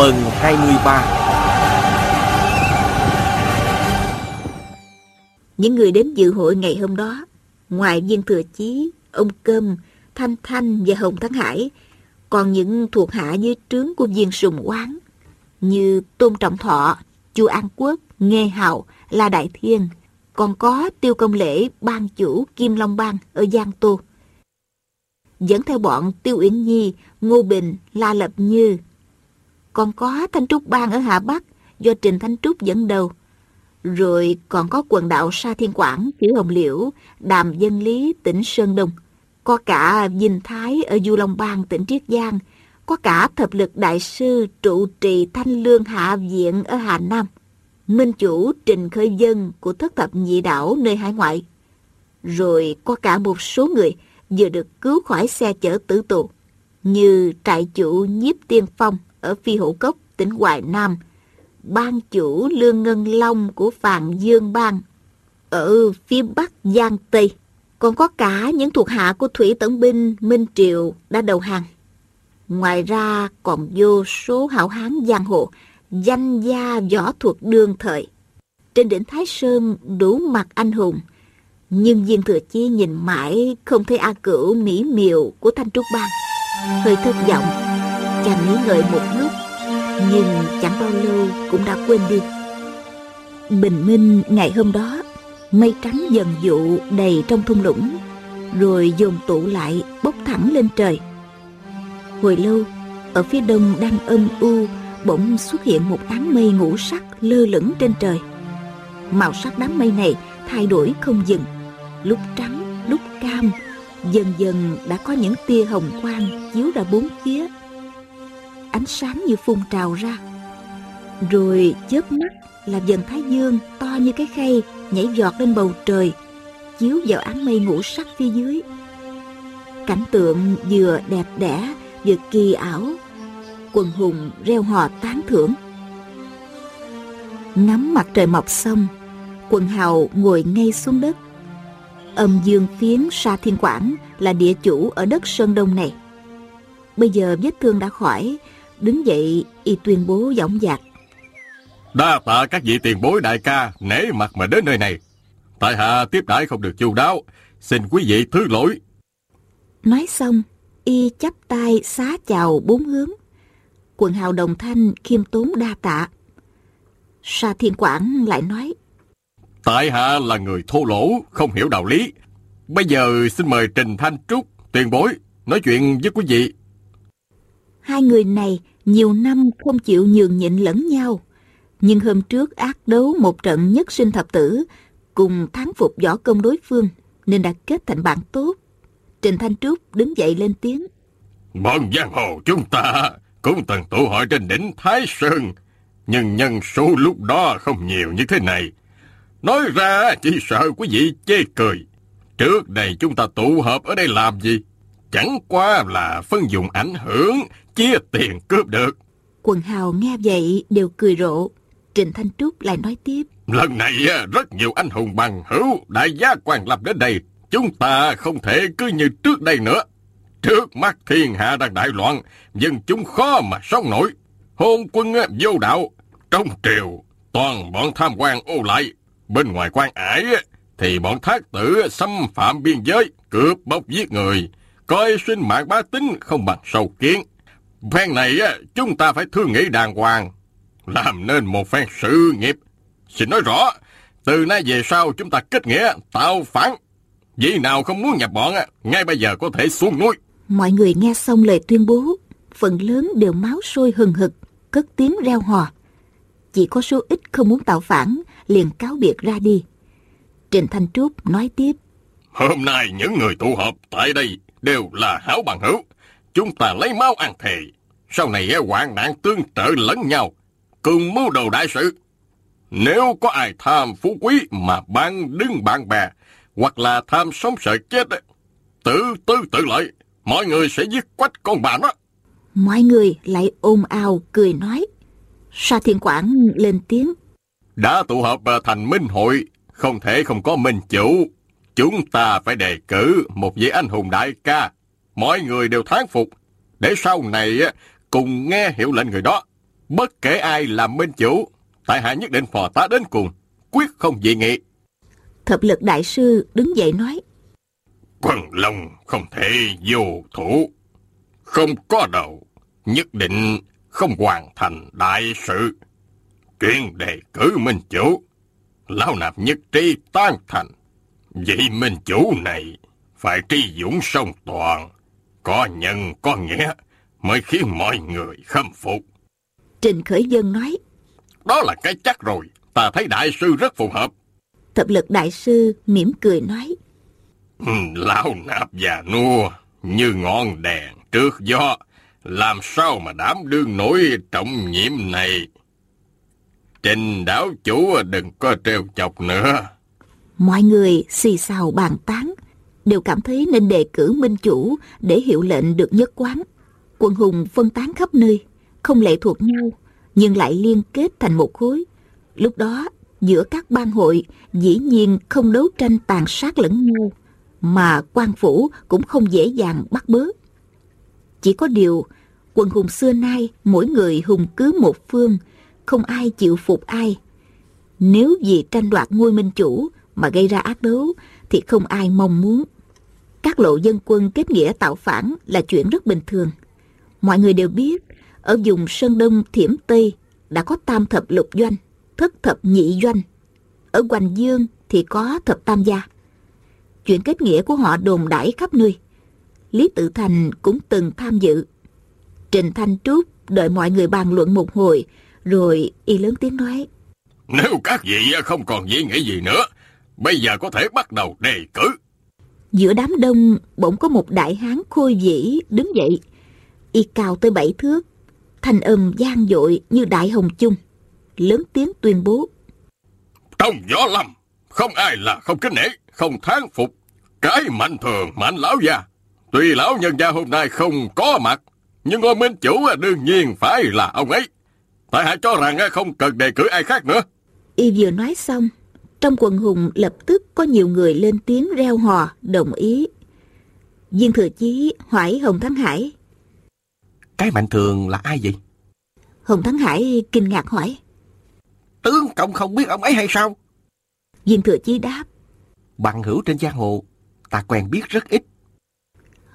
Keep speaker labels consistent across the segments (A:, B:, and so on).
A: Vâng, Phần 23
B: Những người đến dự hội ngày hôm đó, ngoài viên thừa chí, ông Cơm, Thanh Thanh và Hồng Thắng Hải, còn những thuộc hạ dưới trướng của viên sùng quán như Tôn Trọng Thọ, Chu An Quốc, Nghê Hào, La Đại Thiên, còn có Tiêu Công Lễ, ban chủ Kim Long Bang ở Giang Tô. Dẫn theo bọn Tiêu Uyển Nhi, Ngô Bình, La Lập Như, còn có Thanh Trúc Bang ở Hà Bắc do Trình Thanh Trúc dẫn đầu. Rồi còn có quần đạo Sa Thiên Quảng, Chữ Hồng Liễu, Đàm Dân Lý, tỉnh Sơn Đông. Có cả Vinh Thái ở Du Long Bang, tỉnh Triết Giang. Có cả Thập Lực Đại Sư trụ trì Thanh Lương Hạ Viện ở Hà Nam. Minh chủ Trình Khơi Dân của thất thập nhị đảo nơi hải ngoại. Rồi có cả một số người vừa được cứu khỏi xe chở tử tù, như trại chủ Nhiếp Tiên Phong ở Phi Hữu Cốc, tỉnh Hoài Nam, ban chủ Lương Ngân Long của phạm Dương Bang, ở phía Bắc Giang Tây, còn có cả những thuộc hạ của Thủy Tấn Binh Minh triệu đã đầu hàng. Ngoài ra còn vô số hảo hán giang hồ, danh gia võ thuật đương thời. Trên đỉnh Thái Sơn đủ mặt anh hùng, nhưng Viên Thừa Chi nhìn mãi không thấy A Cửu mỹ miều của Thanh Trúc Bang. Hơi thất vọng, chàng nghĩ ngợi một lúc, nhưng chẳng bao lâu cũng đã quên đi. Bình minh ngày hôm đó, mây trắng dần dụ đầy trong thung lũng, rồi dồn tụ lại bốc thẳng lên trời. Hồi lâu, ở phía đông đang âm u, bỗng xuất hiện một đám mây ngũ sắc lơ lửng trên trời. Màu sắc đám mây này thay đổi không dừng, lúc trắng, lúc cam, dần dần đã có những tia hồng quang chiếu ra bốn phía. Ánh sáng như phun trào ra. Rồi chớp mắt là dần thái dương to như cái khay nhảy giọt lên bầu trời, chiếu vào áng mây ngũ sắc phía dưới. Cảnh tượng vừa đẹp đẽ, vừa kỳ ảo, quần hùng reo hò tán thưởng. Ngắm mặt trời mọc xong, quần hào ngồi ngay xuống đất. Âm dương phiến Sa Thiên Quảng là địa chủ ở đất Sơn Đông này. Bây giờ vết thương đã khỏi, đứng dậy y tuyên bố giọng dạc.
A: Đa tạ các vị tiền bối đại ca nể mặt mà đến nơi này. Tại hạ tiếp đãi không được chu đáo, xin quý vị thứ lỗi.
B: Nói xong, y chắp tay xá chào bốn hướng. Quần hào đồng thanh khiêm tốn đa tạ. Sa Thiên Quảng lại nói.
A: Tại hạ là người thô lỗ, không hiểu đạo lý. Bây giờ xin mời Trình Thanh Trúc, tiền bối, nói chuyện với quý vị.
B: Hai người này nhiều năm không chịu nhường nhịn lẫn nhau. Nhưng hôm trước ác đấu một trận nhất sinh thập tử, cùng thắng phục võ công đối phương, nên đã kết thành bạn tốt. Trình Thanh Trúc đứng dậy lên tiếng.
A: Bọn giang hồ chúng ta cũng từng tụ hội trên đỉnh Thái Sơn, nhưng nhân số lúc đó không nhiều như thế này. Nói ra chỉ sợ quý vị chê cười. Trước đây chúng ta tụ hợp ở đây làm gì? Chẳng qua là phân dụng ảnh hưởng, chia tiền cướp được.
B: Quần hào nghe vậy đều cười rộ. Trình Thanh Trúc lại nói tiếp.
A: Lần này rất nhiều anh hùng bằng hữu, đại gia quan lập đến đây. Chúng ta không thể cứ như trước đây nữa. Trước mắt thiên hạ đang đại loạn, dân chúng khó mà sống nổi. Hôn quân vô đạo, trong triều, toàn bọn tham quan ô lại. Bên ngoài quan ải thì bọn thác tử xâm phạm biên giới, cướp bóc giết người, coi sinh mạng bá tính không bằng sâu kiến. Phen này chúng ta phải thương nghĩ đàng hoàng, làm nên một phen sự nghiệp. Xin nói rõ, từ nay về sau chúng ta kết nghĩa, tạo phản. Vị nào không muốn nhập bọn, ngay bây giờ có thể xuống núi.
B: Mọi người nghe xong lời tuyên bố, phần lớn đều máu sôi hừng hực, cất tiếng reo hò. Chỉ có số ít không muốn tạo phản, liền cáo biệt ra đi. Trình Thanh Trúc nói tiếp.
A: Hôm nay những người tụ họp tại đây đều là hảo bằng hữu. Chúng ta lấy máu ăn thề. Sau này hoạn nạn tương trợ lẫn nhau, cùng mưu đồ đại sự. Nếu có ai tham phú quý mà ban đứng bạn bè, hoặc là tham sống sợ chết, tự tư tự lợi, mọi người sẽ giết quách con bà nó.
B: Mọi người lại ôm ào cười nói. Sa Thiên Quảng lên tiếng.
A: Đã tụ hợp thành minh hội, không thể không có minh chủ. Chúng ta phải đề cử một vị anh hùng đại ca. Mọi người đều thán phục, để sau này cùng nghe hiệu lệnh người đó. Bất kể ai làm minh chủ, tại hạ nhất định phò tá đến cùng, quyết không dị nghị.
B: Thập lực đại sư đứng dậy nói.
A: Quần long không thể vô thủ, không có đầu, nhất định không hoàn thành đại sự. Chuyện đề cử minh chủ, lão nạp nhất trí tan thành. Vậy minh chủ này phải tri dũng song toàn, có nhân có nghĩa mới khiến mọi người khâm phục.
B: Trình Khởi Dân nói.
A: Đó là cái chắc rồi, ta thấy đại sư rất phù hợp.
B: Thập lực đại sư mỉm cười nói.
A: Ừ, lão nạp già nua, như ngọn đèn trước gió, làm sao mà đảm đương nổi trọng nhiệm này. Trình đảo chủ đừng có trêu chọc nữa.
B: Mọi người xì xào bàn tán, đều cảm thấy nên đề cử minh chủ để hiệu lệnh được nhất quán. Quân hùng phân tán khắp nơi, không lệ thuộc nhau, nhưng lại liên kết thành một khối. Lúc đó, giữa các bang hội dĩ nhiên không đấu tranh tàn sát lẫn nhau, mà quan phủ cũng không dễ dàng bắt bớ. Chỉ có điều, quần hùng xưa nay mỗi người hùng cứ một phương, không ai chịu phục ai. Nếu vì tranh đoạt ngôi minh chủ mà gây ra ác đấu thì không ai mong muốn. Các lộ dân quân kết nghĩa tạo phản là chuyện rất bình thường. Mọi người đều biết, ở vùng Sơn Đông Thiểm Tây đã có tam thập lục doanh, thất thập nhị doanh. Ở Hoành Dương thì có thập tam gia. Chuyện kết nghĩa của họ đồn đãi khắp nơi. Lý Tự Thành cũng từng tham dự. Trình Thanh Trúc đợi mọi người bàn luận một hồi, rồi y lớn tiếng nói.
A: Nếu các vị không còn gì nghĩ gì nữa, bây giờ có thể bắt đầu đề cử.
B: Giữa đám đông bỗng có một đại hán khôi vĩ đứng dậy. Y cao tới bảy thước, thanh âm gian dội như đại hồng chung. Lớn tiếng tuyên bố.
A: Trong gió lâm, không ai là không kính nể, không thán phục. Cái mạnh thường mạnh lão già. Tuy lão nhân gia hôm nay không có mặt, nhưng ngôi minh chủ đương nhiên phải là ông ấy. Tại hạ cho rằng không cần đề cử ai khác nữa.
B: Y vừa nói xong, trong quần hùng lập tức có nhiều người lên tiếng reo hò, đồng ý. Viên Thừa Chí hỏi Hồng Thắng Hải.
C: Cái mạnh thường là ai vậy?
B: Hồng Thắng Hải kinh ngạc hỏi.
C: Tướng cộng không biết ông ấy hay sao?
B: Viên Thừa Chí đáp.
C: Bằng hữu trên giang hồ, ta quen biết rất ít.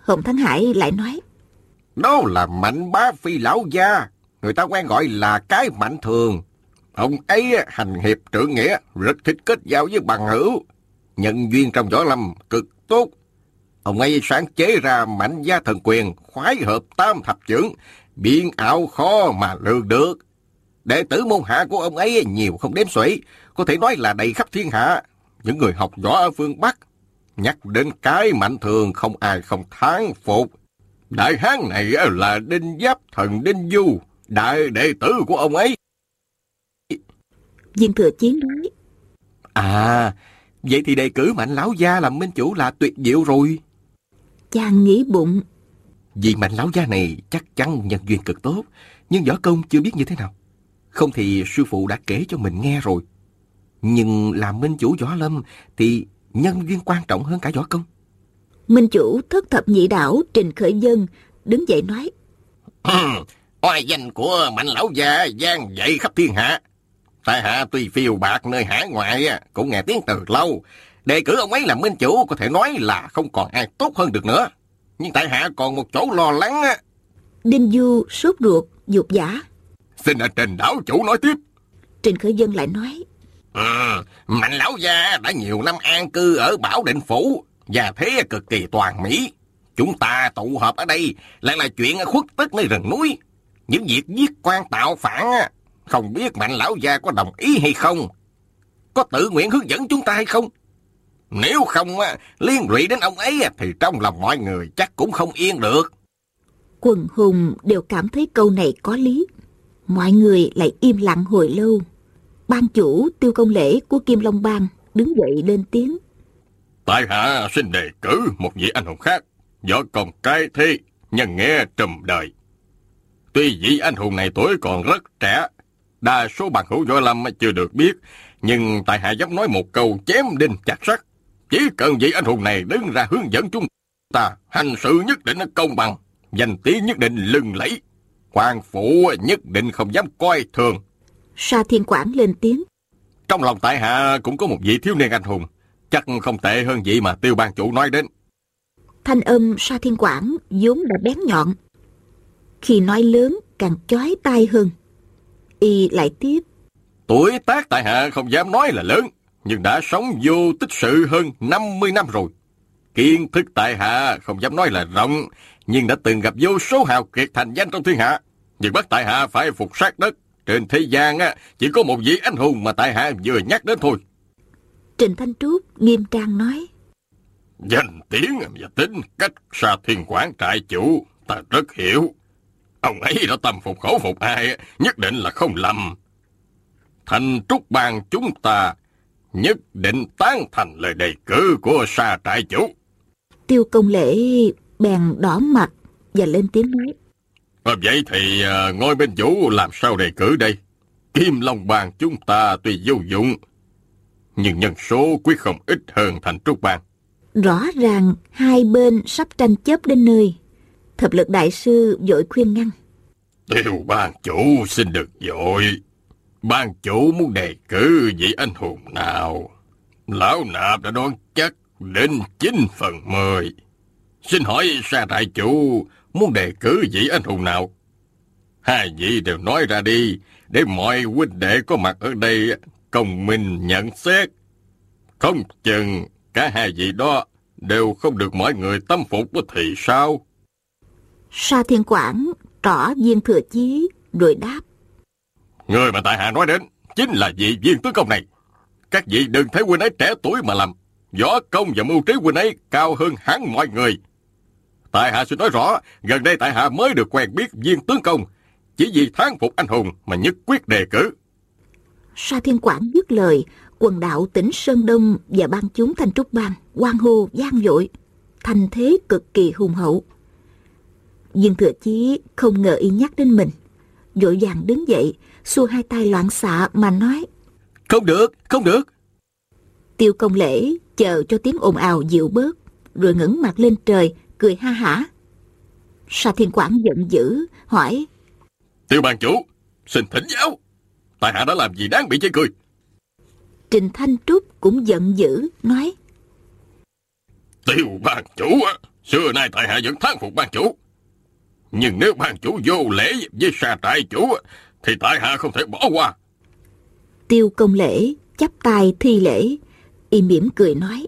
B: Hồng Thắng Hải lại nói.
C: Đó là mạnh bá phi lão gia, người ta quen gọi là cái mạnh thường. Ông ấy hành hiệp trưởng nghĩa, rất thích kết giao với bằng hữu. Nhân duyên trong võ lâm cực tốt. Ông ấy sáng chế ra mạnh gia thần quyền, khoái hợp tam thập trưởng, biện ảo khó mà lường được. Đệ tử môn hạ của ông ấy nhiều không đếm xuể, có thể nói là đầy khắp thiên hạ. Những người học võ ở phương Bắc, nhắc đến cái mạnh thường không ai không thán phục. Đại hán này là Đinh Giáp Thần Đinh Du, đại đệ tử của ông ấy.
B: Viên Thừa Chiến nói.
C: À, vậy thì đề cử Mạnh Lão Gia làm minh chủ là tuyệt diệu rồi.
B: Chàng nghĩ bụng.
C: Vì Mạnh Lão Gia này chắc chắn nhân duyên cực tốt, nhưng võ công chưa biết như thế nào. Không thì sư phụ đã kể cho mình nghe rồi. Nhưng làm minh chủ võ lâm thì nhân duyên quan trọng hơn cả võ công.
B: Minh chủ thất thập nhị đảo Trình Khởi Dân đứng dậy nói.
A: Oai danh của mạnh lão gia gian dậy khắp thiên hạ. Tại hạ tuy phiêu bạc nơi hải ngoại cũng nghe tiếng từ lâu. Đề cử ông ấy làm minh chủ có thể nói là không còn ai tốt hơn được nữa. Nhưng tại hạ còn một chỗ lo lắng á.
B: Đinh Du sốt ruột, dục giả.
A: Xin ở trình đảo chủ nói tiếp.
B: Trình Khởi Dân lại nói.
A: Ừ, mạnh lão gia đã nhiều năm an cư ở Bảo Định Phủ và thế cực kỳ toàn mỹ. Chúng ta tụ họp ở đây lại là chuyện khuất tức nơi rừng núi. Những việc giết quan tạo phản không biết mạnh lão gia có đồng ý hay không? Có tự nguyện hướng dẫn chúng ta hay không? Nếu không liên lụy đến ông ấy thì trong lòng mọi người chắc cũng không yên được.
B: Quần hùng đều cảm thấy câu này có lý. Mọi người lại im lặng hồi lâu. Ban chủ tiêu công lễ của Kim Long Bang đứng dậy lên tiếng.
A: Tại hạ xin đề cử một vị anh hùng khác, võ công trai thi, nhân nghe trùm đời. Tuy vị anh hùng này tuổi còn rất trẻ, đa số bằng hữu võ lâm chưa được biết, nhưng tại hạ dám nói một câu chém đinh chặt sắt. Chỉ cần vị anh hùng này đứng ra hướng dẫn chúng ta, hành sự nhất định công bằng, danh tiếng nhất định lừng lẫy. Hoàng phủ nhất định không dám coi thường.
B: Sa Thiên Quảng lên tiếng.
A: Trong lòng tại hạ cũng có một vị thiếu niên anh hùng, chắc không tệ hơn vị mà tiêu ban chủ nói đến.
B: Thanh âm Sa Thiên Quảng vốn đã bén nhọn. Khi nói lớn càng chói tai hơn. Y lại tiếp.
A: Tuổi tác tại hạ không dám nói là lớn, nhưng đã sống vô tích sự hơn 50 năm rồi. Kiến thức tại hạ không dám nói là rộng, nhưng đã từng gặp vô số hào kiệt thành danh trong thiên hạ. Nhưng bắt tại hạ phải phục sát đất. Trên thế gian á, chỉ có một vị anh hùng mà tại hạ vừa nhắc đến thôi.
B: Trình Thanh Trúc nghiêm trang nói.
A: Danh tiếng và tính cách xa thiên quán trại chủ, ta rất hiểu. Ông ấy đã tâm phục khẩu phục ai, nhất định là không lầm. Thành trúc bang chúng ta nhất định tán thành lời đề cử của xa trại chủ.
B: Tiêu công lễ bèn đỏ mặt và lên tiếng nói.
A: À, vậy thì à, ngôi bên chủ làm sao đề cử đây? Kim Long Bang chúng ta tuy vô dụng, nhưng nhân số quyết không ít hơn thành trúc bang.
B: Rõ ràng hai bên sắp tranh chấp đến nơi. Thập lực đại sư vội khuyên ngăn.
A: Tiêu ban chủ xin được dội. Ban chủ muốn đề cử vị anh hùng nào? Lão nạp đã đoán chắc đến 9 phần 10. Xin hỏi xa đại chủ muốn đề cử vị anh hùng nào? Hai vị đều nói ra đi, để mọi huynh đệ có mặt ở đây công minh nhận xét. Không chừng cả hai vị đó đều không được mọi người tâm phục thì sao?
B: Sa Thiên Quảng trỏ viên thừa chí rồi đáp.
A: Người mà tại hạ nói đến chính là vị viên tướng công này. Các vị đừng thấy huynh ấy trẻ tuổi mà làm. Võ công và mưu trí huynh ấy cao hơn hẳn mọi người. Tại hạ xin nói rõ, gần đây tại hạ mới được quen biết viên tướng công. Chỉ vì thán phục anh hùng mà nhất quyết đề cử.
B: Sa Thiên Quảng dứt lời, quần đạo tỉnh Sơn Đông và ban chúng Thanh Trúc Bang, quan hô gian dội, thành thế cực kỳ hùng hậu. Dương Thừa Chí không ngờ y nhắc đến mình, vội vàng đứng dậy, xua hai tay loạn xạ mà nói.
A: Không được, không được.
B: Tiêu công lễ chờ cho tiếng ồn ào dịu bớt, rồi ngẩng mặt lên trời, cười ha hả. Sa Thiên Quảng giận dữ, hỏi.
A: Tiêu bàn chủ, xin thỉnh giáo. Tại hạ đã làm gì đáng bị chê cười?
B: Trình Thanh Trúc cũng giận dữ, nói.
A: Tiêu ban chủ á, xưa nay tại hạ vẫn thán phục ban chủ. Nhưng nếu ban chủ vô lễ với sa trại chủ thì tại hạ không thể bỏ qua.
B: Tiêu công lễ chắp tay thi lễ, y mỉm cười nói.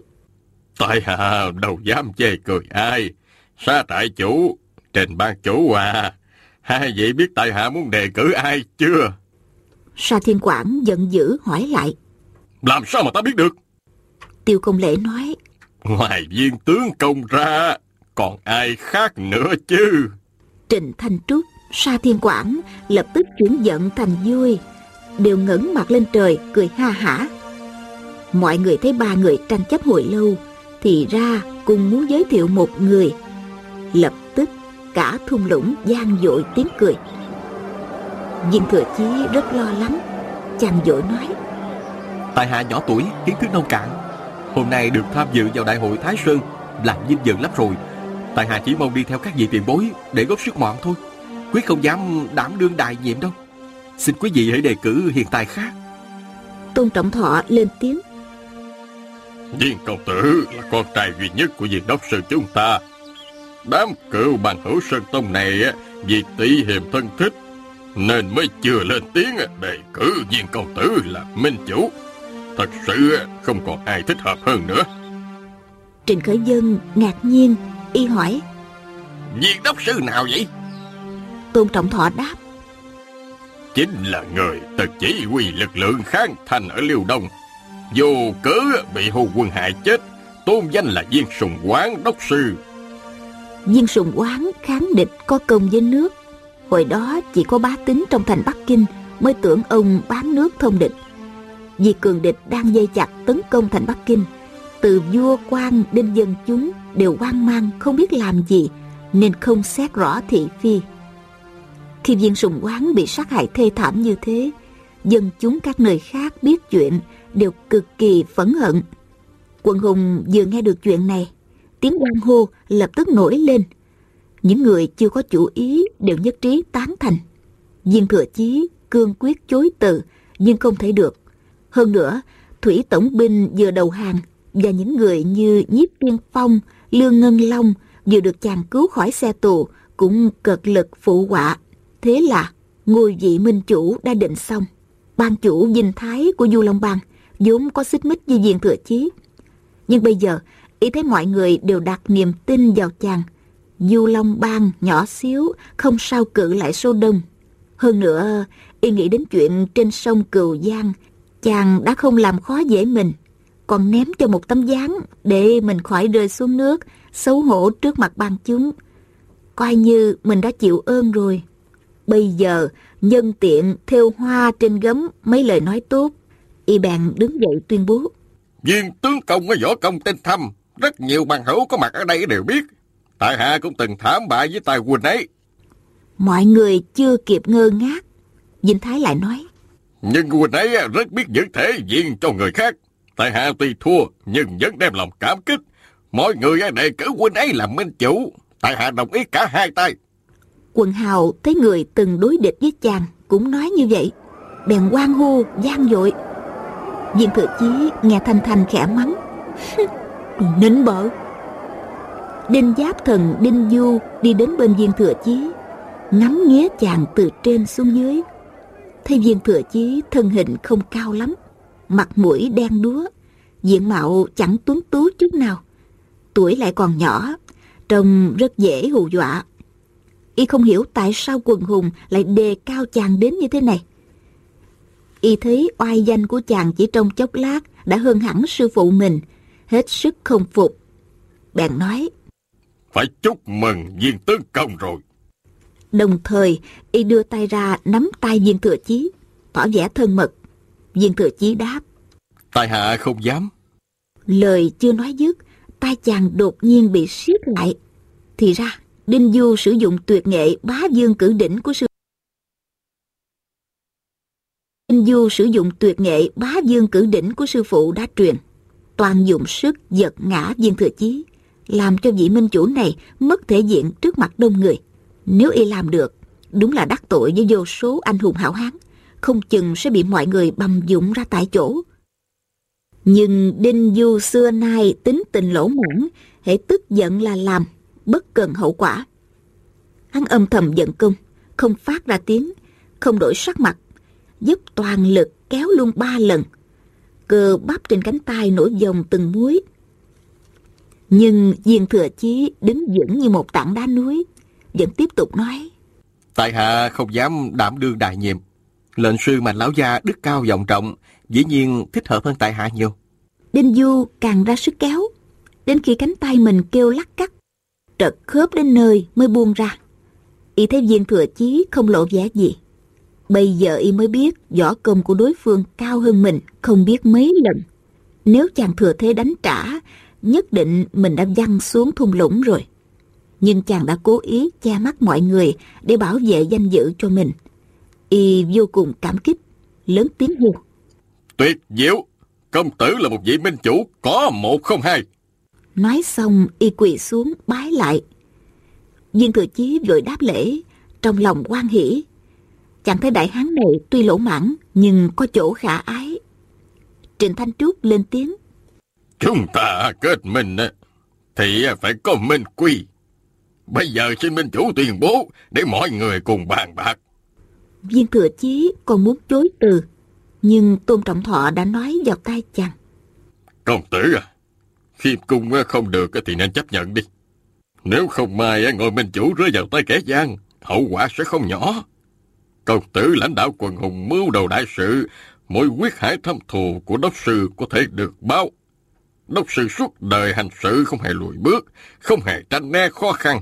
A: Tại hạ đâu dám chê cười ai. Sa trại chủ, trình ban chủ à, hai vị biết tại hạ muốn đề cử ai chưa?
B: Sa Thiên Quảng giận dữ hỏi lại.
A: Làm sao mà ta biết được?
B: Tiêu công lễ nói.
A: Ngoài viên tướng công ra, còn ai khác nữa chứ?
B: Trình Thanh Trúc, Sa Thiên Quảng lập tức chuyển giận thành vui, đều ngẩng mặt lên trời cười ha hả. Mọi người thấy ba người tranh chấp hồi lâu, thì ra cùng muốn giới thiệu một người. Lập tức cả thung lũng gian dội tiếng cười. Viên Thừa Chí rất lo lắng, chàng dội nói.
C: Tại hạ nhỏ tuổi, kiến thức nông cạn. Hôm nay được tham dự vào đại hội Thái Sơn, làm vinh dự lắm rồi. Tại hạ chỉ mong đi theo các vị tiền bối để góp sức mọn thôi. Quyết không dám đảm đương đại nhiệm đâu. Xin quý vị hãy đề cử hiện tài khác.
B: Tôn Trọng Thọ lên tiếng.
A: Viên công tử là con trai duy nhất của viên đốc sư chúng ta. Đám cựu bằng hữu Sơn Tông này vì tỷ hiềm thân thích nên mới chưa lên tiếng đề cử viên công tử là minh chủ. Thật sự không còn ai thích hợp hơn nữa.
B: Trình Khởi Dân ngạc nhiên, y hỏi.
A: Viên đốc sư nào vậy?
B: Tôn Trọng Thọ đáp.
A: Chính là người từng chỉ huy lực lượng kháng thành ở Liêu Đông. Dù cớ bị hù quân hại chết, tôn danh là viên sùng quán đốc sư.
B: Viên sùng quán kháng địch có công với nước Hồi đó chỉ có bá tính trong thành Bắc Kinh Mới tưởng ông bán nước thông địch Vì cường địch đang dây chặt tấn công thành Bắc Kinh từ vua quan đến dân chúng Đều hoang mang không biết làm gì Nên không xét rõ thị phi Khi viên sùng quán bị sát hại thê thảm như thế Dân chúng các nơi khác biết chuyện Đều cực kỳ phẫn hận Quận hùng vừa nghe được chuyện này tiếng quan hô lập tức nổi lên. Những người chưa có chủ ý đều nhất trí tán thành. Viên thừa chí cương quyết chối từ nhưng không thể được. Hơn nữa, thủy tổng binh vừa đầu hàng và những người như Nhiếp Tiên Phong, Lương Ngân Long vừa được chàng cứu khỏi xe tù cũng cực lực phụ họa. Thế là ngôi vị minh chủ đã định xong. Ban chủ dinh thái của Du Long Bang vốn có xích mích với diện thừa chí. Nhưng bây giờ ý thấy mọi người đều đặt niềm tin vào chàng. Du Long Bang nhỏ xíu, không sao cự lại số đông. Hơn nữa, y nghĩ đến chuyện trên sông Cừu Giang, chàng đã không làm khó dễ mình, còn ném cho một tấm dáng để mình khỏi rơi xuống nước, xấu hổ trước mặt ban chúng. Coi như mình đã chịu ơn rồi. Bây giờ, nhân tiện theo hoa trên gấm mấy lời nói tốt, y bèn đứng dậy tuyên bố.
A: Viên tướng công có võ công tinh thâm, rất nhiều bằng hữu có mặt ở đây đều biết. Tại hạ cũng từng thảm bại với tài huynh ấy.
B: Mọi người chưa kịp ngơ ngác. Dinh Thái lại nói.
A: Nhưng huynh ấy rất biết giữ thể diện cho người khác. Tại hạ tuy thua, nhưng vẫn đem lòng cảm kích. Mọi người đề cử huynh ấy làm minh chủ. Tại hạ đồng ý cả hai tay.
B: Quần hào thấy người từng đối địch với chàng cũng nói như vậy. Bèn quan hô, gian dội. Viên thừa chí nghe thanh thanh khẽ mắng. nín bở đinh giáp thần, đinh du đi đến bên viên thừa chí, ngắm nghía chàng từ trên xuống dưới thấy viên thừa chí thân hình không cao lắm, mặt mũi đen đúa diện mạo chẳng tuấn tú chút nào tuổi lại còn nhỏ trông rất dễ hù dọa y không hiểu tại sao quần hùng lại đề cao chàng đến như thế này y thấy oai danh của chàng chỉ trong chốc lát đã hơn hẳn sư phụ mình hết sức không phục. Bèn nói,
A: Phải chúc mừng viên tướng công rồi.
B: Đồng thời, y đưa tay ra nắm tay viên thừa chí, tỏ vẻ thân mật. Viên thừa chí đáp,
C: tại hạ không dám.
B: Lời chưa nói dứt, tay chàng đột nhiên bị siết lại. Thì ra, Đinh Du sử dụng tuyệt nghệ bá dương cử đỉnh của sư Đinh Du sử dụng tuyệt nghệ bá dương cử đỉnh của sư phụ đã truyền toàn dụng sức giật ngã viên thừa chí, làm cho vị minh chủ này mất thể diện trước mặt đông người. Nếu y làm được, đúng là đắc tội với vô số anh hùng hảo hán, không chừng sẽ bị mọi người bầm dụng ra tại chỗ. Nhưng Đinh Du xưa nay tính tình lỗ muỗng, hãy tức giận là làm, bất cần hậu quả. Hắn âm thầm giận công, không phát ra tiếng, không đổi sắc mặt, giúp toàn lực kéo luôn ba lần, cơ bắp trên cánh tay nổi dòng từng muối. Nhưng viên thừa chí đứng vững như một tảng đá núi, vẫn tiếp tục nói.
C: Tại hạ không dám đảm đương đại nhiệm. Lệnh sư mà lão gia đức cao vọng trọng, dĩ nhiên thích hợp hơn tại hạ nhiều.
B: Đinh Du càng ra sức kéo, đến khi cánh tay mình kêu lắc cắt, trật khớp đến nơi mới buông ra. Y thấy viên thừa chí không lộ vẻ gì, Bây giờ y mới biết võ công của đối phương cao hơn mình không biết mấy lần. Nếu chàng thừa thế đánh trả, nhất định mình đã văng xuống thung lũng rồi. Nhưng chàng đã cố ý che mắt mọi người để bảo vệ danh dự cho mình. Y vô cùng cảm kích, lớn tiếng hô.
A: Tuyệt diệu! Công tử là một vị minh chủ có một không hai.
B: Nói xong y quỳ xuống bái lại. Viên thừa chí vội đáp lễ, trong lòng quan hỷ Chàng thấy đại hán này tuy lỗ mãn nhưng có chỗ khả ái. Trịnh Thanh Trúc lên tiếng.
A: Chúng ta kết minh thì phải có minh quy. Bây giờ xin minh chủ tuyên bố để mọi người cùng bàn bạc.
B: Viên thừa chí còn muốn chối từ, nhưng Tôn Trọng Thọ đã nói vào tay chàng.
A: Công tử à, khiêm cung không được thì nên chấp nhận đi. Nếu không mai ngồi minh chủ rơi vào tay kẻ gian, hậu quả sẽ không nhỏ. Công tử lãnh đạo quần hùng mưu đầu đại sự, mỗi quyết hải thâm thù của đốc sư có thể được báo. đốc sư suốt đời hành sự không hề lùi bước, không hề tranh né khó khăn.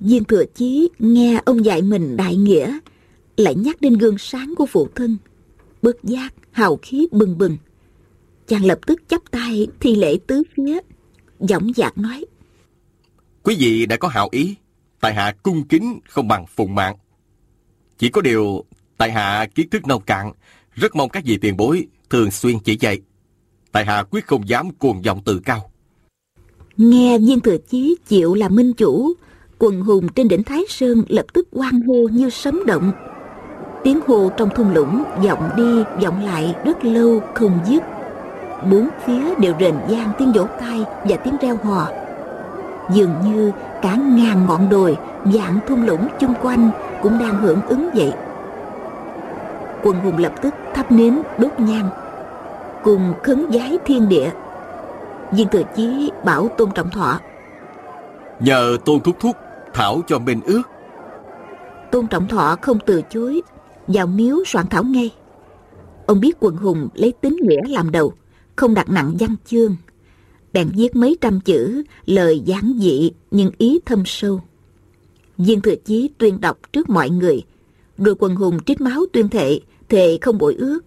B: Viên thừa chí nghe ông dạy mình đại nghĩa, lại nhắc đến gương sáng của phụ thân. Bất giác, hào khí bừng bừng. Chàng lập tức chắp tay thi lễ tứ phía, giọng dạc nói.
C: Quý vị đã có hảo ý, tại hạ cung kính không bằng phụng mạng. Chỉ có điều, tại hạ kiến thức nông cạn, rất mong các vị tiền bối thường xuyên chỉ dạy. Tại hạ quyết không dám cuồng vọng tự cao.
B: Nghe viên thừa chí chịu là minh chủ, quần hùng trên đỉnh Thái Sơn lập tức hoan hô như sấm động. Tiếng hô trong thung lũng vọng đi vọng lại rất lâu không dứt. Bốn phía đều rền vang tiếng vỗ tay và tiếng reo hò. Dường như cả ngàn ngọn đồi, dạng thung lũng chung quanh cũng đang hưởng ứng vậy. Quần hùng lập tức thắp nến đốt nhang, cùng khấn giái thiên địa. Viên thừa chí bảo Tôn Trọng Thọ
C: Nhờ Tôn Thúc Thúc thảo cho mình ước.
B: Tôn Trọng Thọ không từ chối, vào miếu soạn thảo ngay. Ông biết quần hùng lấy tính nghĩa làm đầu, không đặt nặng văn chương. Bèn viết mấy trăm chữ, lời giản dị nhưng ý thâm sâu. Viên thừa chí tuyên đọc trước mọi người, rồi quần hùng trích máu tuyên thệ, thệ không bội ước.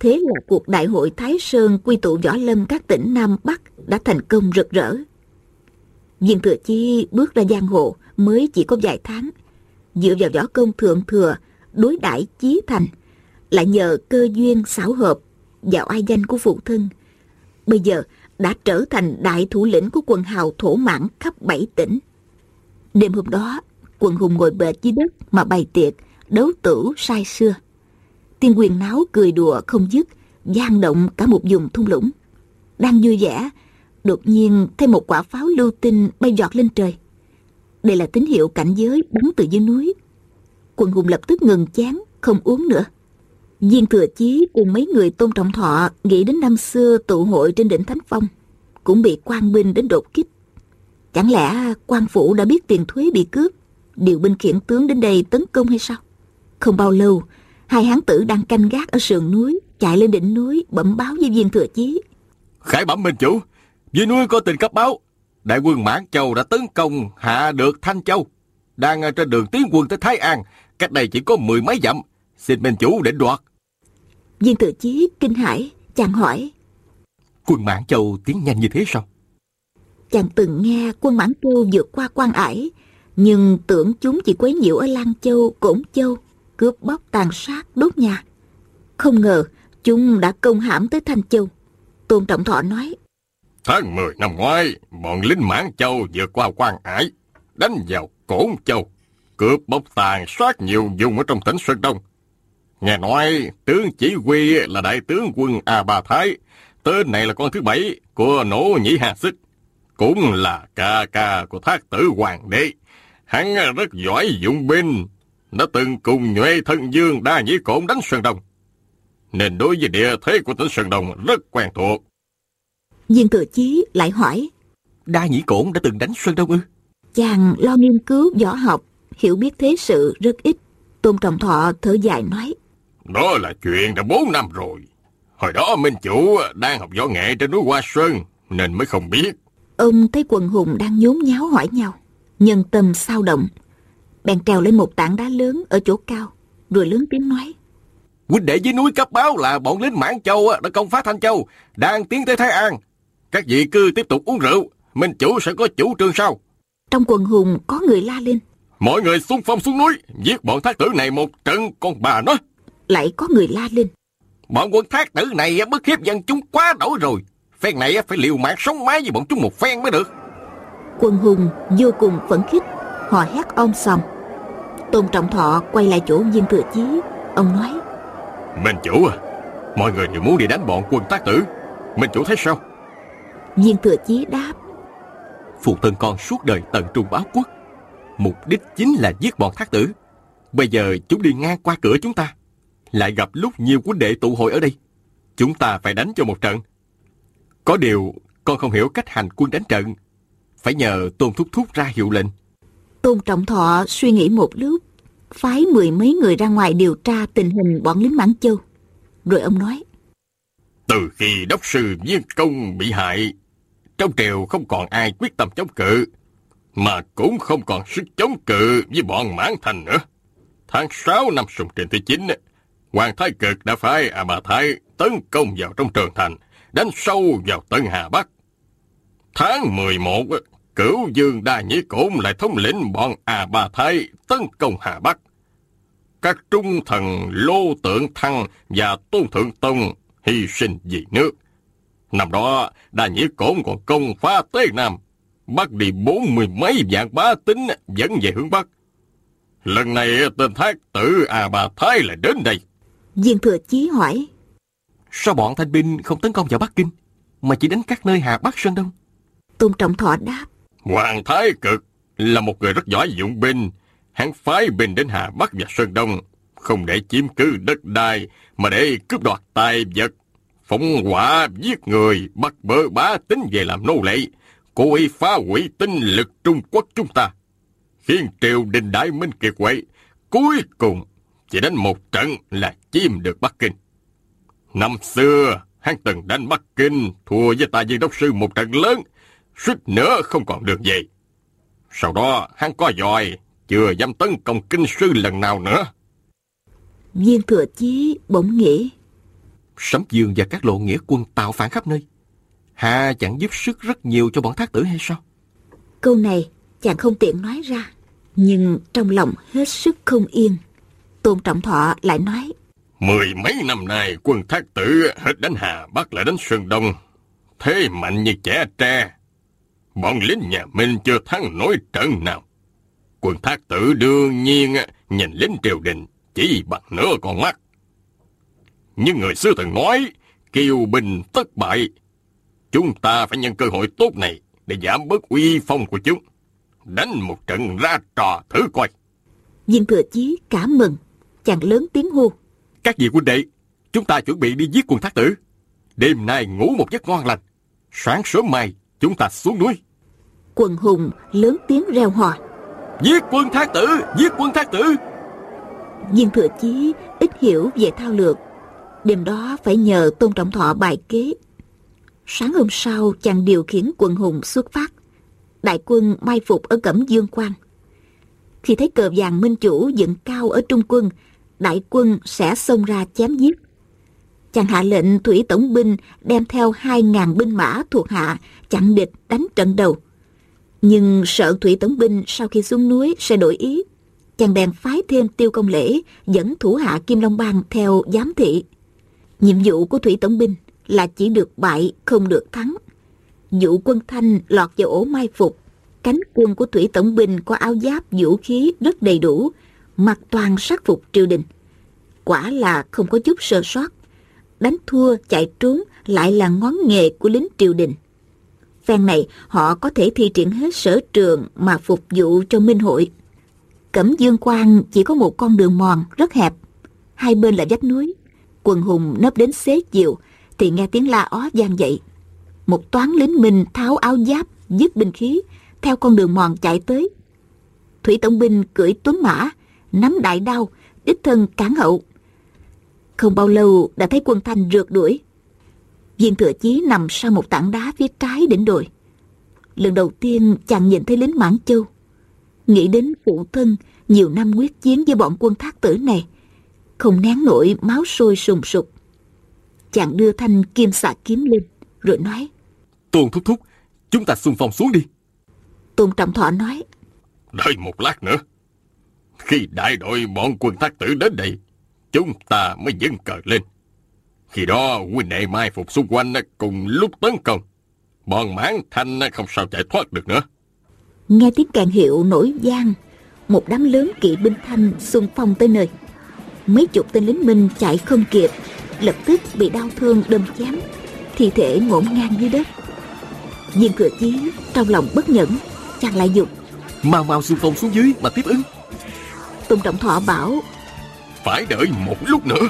B: Thế là cuộc đại hội Thái Sơn quy tụ võ lâm các tỉnh Nam Bắc đã thành công rực rỡ. Viên thừa chi bước ra giang hồ mới chỉ có vài tháng. Dựa vào võ công thượng thừa, đối đãi chí thành, lại nhờ cơ duyên xảo hợp vào ai danh của phụ thân. Bây giờ đã trở thành đại thủ lĩnh của quần hào thổ mãn khắp bảy tỉnh. Đêm hôm đó, quần hùng ngồi bệt dưới đất mà bày tiệc, đấu tử sai xưa. Tiên quyền náo cười đùa không dứt, gian động cả một vùng thung lũng. Đang vui vẻ, đột nhiên thêm một quả pháo lưu tinh bay giọt lên trời. Đây là tín hiệu cảnh giới bắn từ dưới núi. Quần hùng lập tức ngừng chán, không uống nữa. Viên thừa chí cùng mấy người tôn trọng thọ nghĩ đến năm xưa tụ hội trên đỉnh Thánh Phong, cũng bị quan binh đến đột kích. Chẳng lẽ quan phủ đã biết tiền thuế bị cướp, điều binh khiển tướng đến đây tấn công hay sao? Không bao lâu, hai hán tử đang canh gác ở sườn núi, chạy lên đỉnh núi bẩm báo với viên thừa chí.
A: Khải bẩm minh chủ, dưới núi có tình cấp báo, đại quân Mãn Châu đã tấn công hạ được Thanh Châu, đang trên đường tiến quân tới Thái An, cách đây chỉ có mười mấy dặm, xin minh chủ định đoạt.
B: Viên thừa chí kinh hãi, chàng hỏi.
C: Quân Mãn Châu tiến nhanh như thế sao?
B: Chàng từng nghe quân Mãn Châu vượt qua quan ải, nhưng tưởng chúng chỉ quấy nhiễu ở Lan Châu, Cổn Châu, cướp bóc tàn sát, đốt nhà. Không ngờ chúng đã công hãm tới Thanh Châu. Tôn Trọng Thọ nói.
A: Tháng 10 năm ngoái, bọn lính Mãn Châu vượt qua quan ải, đánh vào Cổn Châu, cướp bóc tàn sát nhiều vùng ở trong tỉnh Sơn Đông. Nghe nói tướng chỉ huy là đại tướng quân A Ba Thái, tên này là con thứ bảy của nỗ nhĩ Hà Xích, cũng là ca ca của thác tử hoàng đế. Hắn rất giỏi dụng binh, đã từng cùng nhuệ thân dương đa nhĩ cổn đánh Sơn Đông. Nên đối với địa thế của tỉnh Sơn Đông rất quen thuộc.
B: Viên thừa chí lại hỏi.
C: Đa nhĩ cổn đã từng đánh Sơn Đông ư?
B: Chàng lo nghiên cứu võ học, hiểu biết thế sự rất ít. Tôn Trọng Thọ thở dài nói.
A: Đó là chuyện đã bốn năm rồi. Hồi đó Minh Chủ đang học võ nghệ trên núi Hoa Sơn, nên mới không biết.
B: Ông thấy quần hùng đang nhốn nháo hỏi nhau. Nhân tâm sao động. Bèn trèo lên một tảng đá lớn ở chỗ cao, rồi lớn tiếng nói.
A: Huynh đệ dưới núi cấp báo là bọn lính Mãn Châu đã công phá Thanh Châu, đang tiến tới Thái An. Các vị cứ tiếp tục uống rượu, Minh Chủ sẽ có chủ trương sau.
B: Trong quần hùng có người la lên.
A: Mọi người xung phong xuống núi, giết bọn thác tử này một trận con bà nó.
B: Lại có người la lên.
A: Bọn quân thác tử này bức hiếp dân chúng quá đổi rồi. Phen này phải liều mạng sống mái với bọn chúng một phen mới được.
B: Quân hùng vô cùng phấn khích, họ hét om sòm. Tôn Trọng Thọ quay lại chỗ viên thừa chí, ông nói.
A: Minh chủ à, mọi người đều muốn đi đánh bọn quân tác tử. Minh chủ thấy sao?
B: Viên thừa chí đáp.
C: Phụ thân con suốt đời tận trung báo quốc. Mục đích chính là giết bọn thác tử. Bây giờ chúng đi ngang qua cửa chúng ta. Lại gặp lúc nhiều quân đệ tụ hội ở đây. Chúng ta phải đánh cho một trận. Có điều, con không hiểu cách hành quân đánh trận. Phải nhờ Tôn Thúc Thúc ra hiệu lệnh.
B: Tôn Trọng Thọ suy nghĩ một lúc, phái mười mấy người ra ngoài điều tra tình hình bọn lính Mãn Châu. Rồi ông nói.
A: Từ khi đốc sư Viên Công bị hại, trong triều không còn ai quyết tâm chống cự, mà cũng không còn sức chống cự với bọn mãn thành nữa. Tháng 6 năm sùng trình thứ 9, Hoàng Thái Cực đã phái A Bà Thái tấn công vào trong trường thành, đánh sâu vào Tân Hà Bắc. Tháng 11, Cửu Dương Đa Nhĩ Cổn lại thống lĩnh bọn A Bà Thái tấn công Hà Bắc. Các trung thần Lô Tượng Thăng và Tôn Thượng Tông hy sinh vì nước. Năm đó, Đa Nhĩ Cổn còn công phá tây Nam, bắt đi bốn mươi mấy vạn bá tính dẫn về hướng Bắc. Lần này tên thác tử A Bà Thái lại đến đây.
B: Viên Thừa Chí hỏi.
C: Sao bọn thanh binh không tấn công vào Bắc Kinh, mà chỉ đánh các nơi Hà Bắc Sơn Đông?
B: Tôn Trọng Thọ đáp.
A: Hoàng Thái Cực là một người rất giỏi dụng binh. Hắn phái binh đến Hà Bắc và Sơn Đông, không để chiếm cứ đất đai, mà để cướp đoạt tài vật, phóng hỏa giết người, bắt bớ bá tính về làm nô lệ, cố ý phá hủy tinh lực Trung Quốc chúng ta, khiến triều đình đại minh kiệt quệ, cuối cùng chỉ đánh một trận là chiếm được Bắc Kinh. Năm xưa, hắn từng đánh Bắc Kinh, thua với tài viên đốc sư một trận lớn, suýt nữa không còn đường về. Sau đó, hắn có dòi, chưa dám tấn công kinh sư lần nào nữa.
B: Viên thừa chí bỗng nghĩ.
C: Sấm Dương và các lộ nghĩa quân tạo phản khắp nơi. Hà chẳng giúp sức rất nhiều cho bọn thác tử hay sao?
B: Câu này chàng không tiện nói ra. Nhưng trong lòng hết sức không yên. Tôn Trọng Thọ lại nói.
A: Mười mấy năm nay quân thác tử hết đánh Hà Bắc lại đánh Sơn Đông. Thế mạnh như trẻ tre. Bọn lính nhà Minh chưa thắng nổi trận nào. Quân thác tử đương nhiên nhìn lính triều đình chỉ bằng nửa con mắt. Nhưng người xưa từng nói, kiều bình tất bại. Chúng ta phải nhân cơ hội tốt này để giảm bớt uy phong của chúng. Đánh một trận ra trò thử coi.
B: Viên thừa chí cảm mừng, chàng lớn tiếng hô.
C: Các vị huynh đệ, chúng ta chuẩn bị đi giết quân thác tử. Đêm nay ngủ một giấc ngon lành. Sáng sớm mai, chúng ta xuống núi.
B: Quần hùng lớn tiếng reo hò.
C: Giết quân thác tử, giết quân thác tử.
B: Viên thừa chí ít hiểu về thao lược. Đêm đó phải nhờ Tôn Trọng Thọ bài kế. Sáng hôm sau chàng điều khiển quần hùng xuất phát. Đại quân mai phục ở Cẩm Dương Quan. Khi thấy cờ vàng minh chủ dựng cao ở trung quân, đại quân sẽ xông ra chém giết. Chàng hạ lệnh thủy tổng binh đem theo hai ngàn binh mã thuộc hạ chặn địch đánh trận đầu. Nhưng sợ thủy tổng binh sau khi xuống núi sẽ đổi ý. Chàng bèn phái thêm tiêu công lễ dẫn thủ hạ Kim Long Bang theo giám thị. Nhiệm vụ của thủy tổng binh là chỉ được bại không được thắng. Dụ quân thanh lọt vào ổ mai phục. Cánh quân của thủy tổng binh có áo giáp vũ khí rất đầy đủ, mặc toàn sắc phục triều đình. Quả là không có chút sơ sót. Đánh thua chạy trốn lại là ngón nghề của lính triều đình. Phen này họ có thể thi triển hết sở trường mà phục vụ cho minh hội. Cẩm Dương Quan chỉ có một con đường mòn rất hẹp. Hai bên là vách núi. Quần hùng nấp đến xế chiều thì nghe tiếng la ó vang dậy. Một toán lính mình tháo áo giáp, dứt binh khí, theo con đường mòn chạy tới. Thủy Tổng binh cưỡi tuấn mã, nắm đại đao, đích thân cản hậu. Không bao lâu đã thấy quân thanh rượt đuổi. Viên thừa chí nằm sau một tảng đá phía trái đỉnh đồi. Lần đầu tiên chàng nhìn thấy lính Mãn Châu. Nghĩ đến phụ thân nhiều năm quyết chiến với bọn quân thác tử này. Không nén nổi máu sôi sùng sục. Chàng đưa thanh kim xạ kiếm lên, rồi nói.
C: Tôn thúc thúc, chúng ta xung phong xuống đi.
B: Tôn Trọng Thọ nói.
A: Đợi một lát nữa. Khi đại đội bọn quân thác tử đến đây, chúng ta mới dâng cờ lên. Khi đó huynh đệ mai phục xung quanh cùng lúc tấn công. Bọn mãn thanh không sao chạy thoát được nữa.
B: Nghe tiếng càng hiệu nổi gian, một đám lớn kỵ binh thanh xung phong tới nơi. Mấy chục tên lính Minh chạy không kịp, lập tức bị đau thương đâm chém, thi thể ngổn ngang dưới đất. Viên cửa chí trong lòng bất nhẫn, chàng lại dục.
C: Mau mau xung phong xuống dưới mà tiếp ứng.
B: Tùng Trọng Thọ bảo
A: Phải đợi một lúc nữa.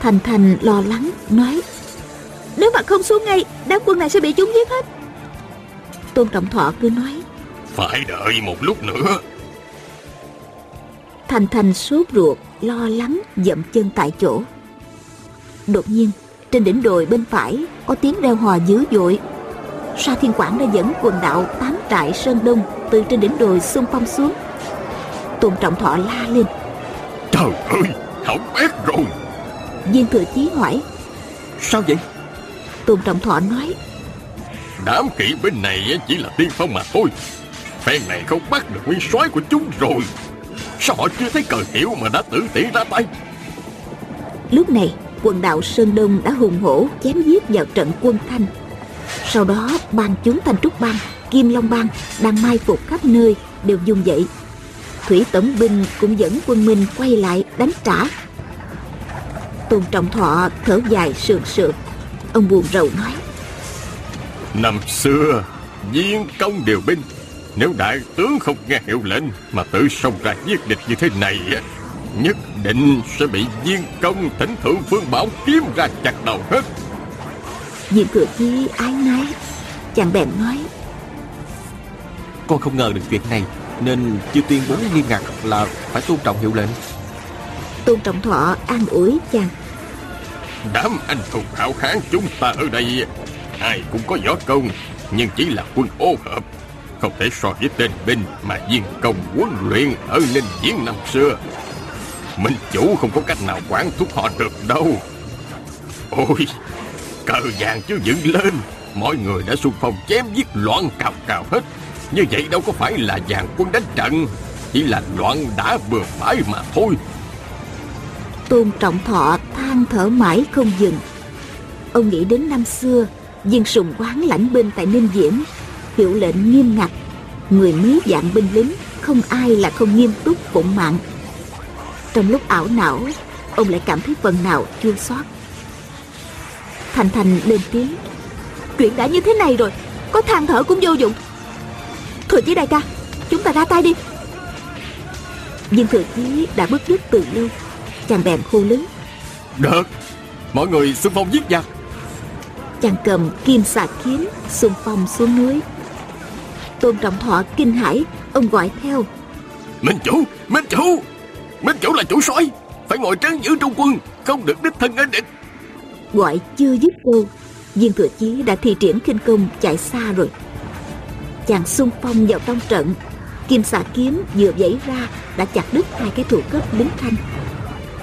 B: Thành Thành lo lắng nói Nếu mà không xuống ngay Đám quân này sẽ bị chúng giết hết Tôn Trọng Thọ cứ nói
A: Phải đợi một lúc nữa.
B: Thành Thành sốt ruột Lo lắng dậm chân tại chỗ Đột nhiên trên đỉnh đồi bên phải có tiếng reo hò dữ dội. Sa thiên quảng đã dẫn quần đạo tám trại sơn đông từ trên đỉnh đồi xung phong xuống. Tôn trọng thọ la lên.
A: Trời ơi hỏng bét rồi.
B: Viên thừa chí hỏi.
C: Sao vậy?
B: Tôn trọng thọ nói.
A: Đám kỵ bên này chỉ là tiên phong mà thôi. Phen này không bắt được nguyên soái của chúng rồi. Sao họ chưa thấy cờ hiệu mà đã tự tiện ra tay?
B: Lúc này quần đạo sơn đông đã hùng hổ chém giết vào trận quân thanh. Sau đó ban chúng thanh trúc bang, kim long bang đang mai phục khắp nơi đều dùng dậy. Thủy tổng binh cũng dẫn quân minh quay lại đánh trả. Tôn trọng thọ thở dài sườn sượt. Ông buồn rầu nói,
A: năm xưa, viên công điều binh, nếu đại tướng không nghe hiệu lệnh mà tự xông ra giết địch như thế này nhất định sẽ bị viên công thỉnh thượng phương bảo kiếm ra chặt đầu hết.
B: Viên thừa chi ái nái chàng bèn nói
C: con không ngờ được chuyện này nên chưa tuyên bố nghiêm ngặt là phải tôn trọng hiệu lệnh.
B: tôn trọng thọ an ủi chàng.
A: Đám anh hùng hảo kháng chúng ta ở đây ai cũng có võ công nhưng chỉ là quân ô hợp. Không thể so với tên binh mà viên công huấn luyện ở ninh diễn năm xưa minh chủ không có cách nào quản thúc họ được đâu. Ôi, cờ vàng chưa dựng lên. Mọi người đã xung phong chém giết loạn cào cào hết. Như vậy đâu có phải là vàng quân đánh trận, chỉ là loạn đã bừa bãi mà thôi.
B: Tôn trọng thọ than thở mãi không dừng. Ông nghĩ đến năm xưa, viên sùng quán lãnh binh tại ninh diễn, hiệu lệnh nghiêm ngặt. Người mấy dạng binh lính, không ai là không nghiêm túc phụng mạng trong lúc ảo não ông lại cảm thấy phần nào chua xót. Thành thành lên tiếng chuyện đã như thế này rồi có than thở cũng vô dụng. Thừa chí đại ca chúng ta ra tay đi. Viên thừa chí đã bước đứt từ lâu chàng bèn hô lớn
C: được mọi người xung phong giết giặc.
B: Chàng cầm kim xà kiếm xung phong xuống núi. Tôn trọng thọ kinh hãi ông gọi theo
A: minh chủ minh chủ minh chủ là chủ soái phải ngồi trấn giữ trung quân không được đích thân ở địch.
B: Gọi chưa dứt câu viên thừa chí đã thi triển kinh công chạy xa rồi. Chàng xung phong vào trong trận kim xà kiếm vừa vẫy ra đã chặt đứt hai cái thủ cấp lính thanh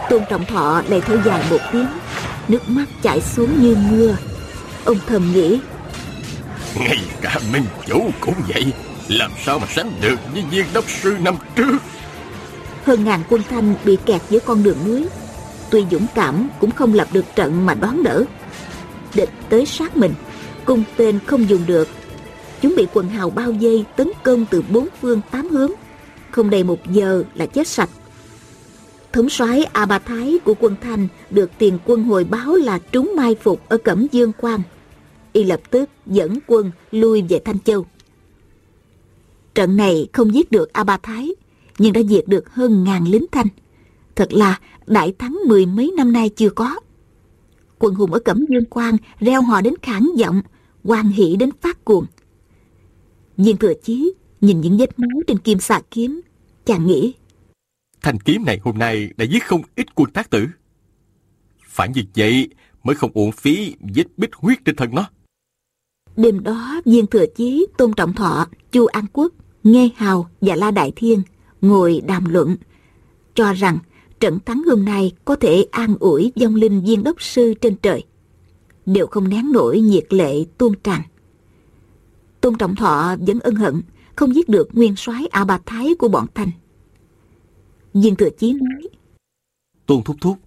B: tôn trọng thọ lại thở dài một tiếng nước mắt chảy xuống như mưa. Ông thầm nghĩ
A: ngay cả minh chủ cũng vậy làm sao mà sánh được với viên đốc sư năm trước
B: hơn ngàn quân thanh bị kẹt giữa con đường núi. Tuy dũng cảm cũng không lập được trận mà đón đỡ. Địch tới sát mình, cung tên không dùng được. Chúng bị quần hào bao vây, tấn công từ bốn phương tám hướng. Không đầy một giờ là chết sạch. Thống soái a ba thái của quân thanh được tiền quân hồi báo là trúng mai phục ở cẩm dương quan y lập tức dẫn quân lui về thanh châu. Trận này không giết được a ba thái nhưng đã diệt được hơn ngàn lính thanh. Thật là đại thắng mười mấy năm nay chưa có. Quần hùng ở cẩm dương quan reo hò đến khản giọng quan hỷ đến phát cuồng. Viên thừa chí nhìn những vết máu trên kim xà kiếm chàng nghĩ
C: thanh kiếm này hôm nay đã giết không ít quân tác tử. Phải như vậy mới không uổng phí vết bích huyết trên thân nó.
B: Đêm đó viên thừa chí tôn trọng thọ chu an quốc nghe hào và la đại thiên ngồi đàm luận, cho rằng trận thắng hôm nay có thể an ủi vong linh viên đốc sư trên trời, đều không nén nổi nhiệt lệ tuôn tràn. Tôn trọng thọ vẫn ân hận, không giết được nguyên soái a bà thái của bọn thanh. Viên thừa chí nói,
C: tôn thúc thúc,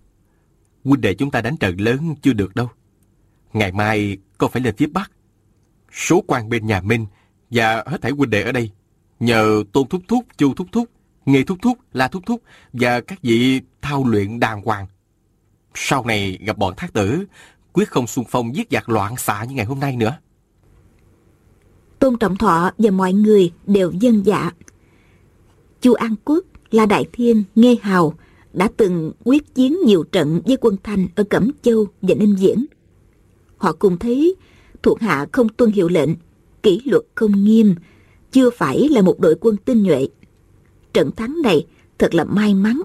C: huynh đệ chúng ta đánh trận lớn chưa được đâu. Ngày mai con phải lên phía bắc? Số quan bên nhà minh và hết thảy huynh đệ ở đây, nhờ tôn thúc thúc, chu thúc thúc nghề thúc thúc la thúc thúc và các vị thao luyện đàng hoàng. Sau này gặp bọn thác tử, quyết không xung phong giết giặc loạn xạ như ngày hôm nay nữa.
B: Tôn trọng thọ và mọi người đều dân dạ. Chu an quốc la đại thiên nghe hào đã từng quyết chiến nhiều trận với quân thanh ở cẩm châu và ninh diễn họ cùng thấy thuộc hạ không tuân hiệu lệnh, kỷ luật không nghiêm, chưa phải là một đội quân tinh nhuệ trận thắng này thật là may mắn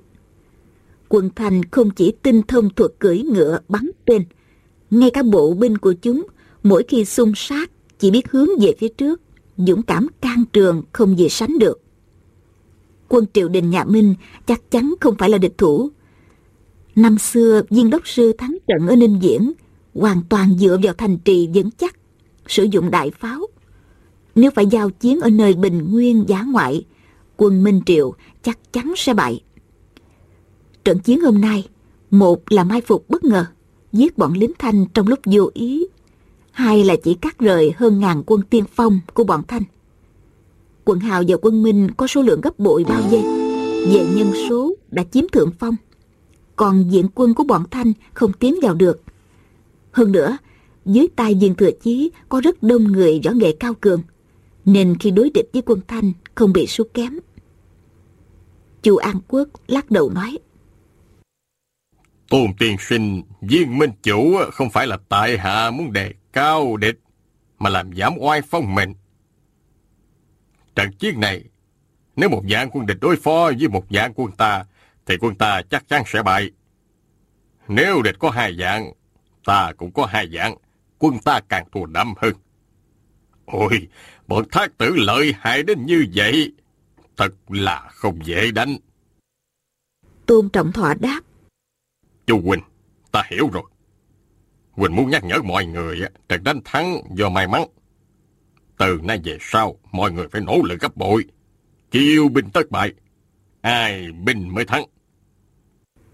B: quân thành không chỉ tinh thông thuật cưỡi ngựa bắn tên Ngay cả bộ binh của chúng, mỗi khi xung sát, chỉ biết hướng về phía trước, dũng cảm can trường không gì sánh được. Quân triều đình nhà Minh chắc chắn không phải là địch thủ. Năm xưa, viên đốc sư thắng trận ở Ninh Diễn, hoàn toàn dựa vào thành trì vững chắc, sử dụng đại pháo. Nếu phải giao chiến ở nơi bình nguyên giá ngoại, quân Minh Triệu chắc chắn sẽ bại. Trận chiến hôm nay, một là mai phục bất ngờ, giết bọn lính Thanh trong lúc vô ý. Hai là chỉ cắt rời hơn ngàn quân tiên phong của bọn Thanh. Quận Hào và quân Minh có số lượng gấp bội bao dây. Về nhân số đã chiếm thượng phong. Còn diện quân của bọn Thanh không tiến vào được. Hơn nữa, dưới tay viên thừa chí có rất đông người võ nghệ cao cường. Nên khi đối địch với quân Thanh không bị sút kém. Chu An Quốc lắc đầu nói.
A: Tôn tiên sinh, viên minh chủ không phải là tại hạ muốn đề cao địch, mà làm giảm oai phong mình. Trận chiến này, nếu một dạng quân địch đối phó với một dạng quân ta, thì quân ta chắc chắn sẽ bại. Nếu địch có hai dạng, ta cũng có hai dạng, quân ta càng thua đậm hơn. Ôi, bọn thác tử lợi hại đến như vậy, thật là không dễ đánh.
B: Tôn Trọng Thọ đáp.
A: Chu Quỳnh, ta hiểu rồi. Quỳnh muốn nhắc nhở mọi người trận đánh thắng do may mắn. Từ nay về sau, mọi người phải nỗ lực gấp bội. Kiêu binh tất bại. Ai binh mới thắng.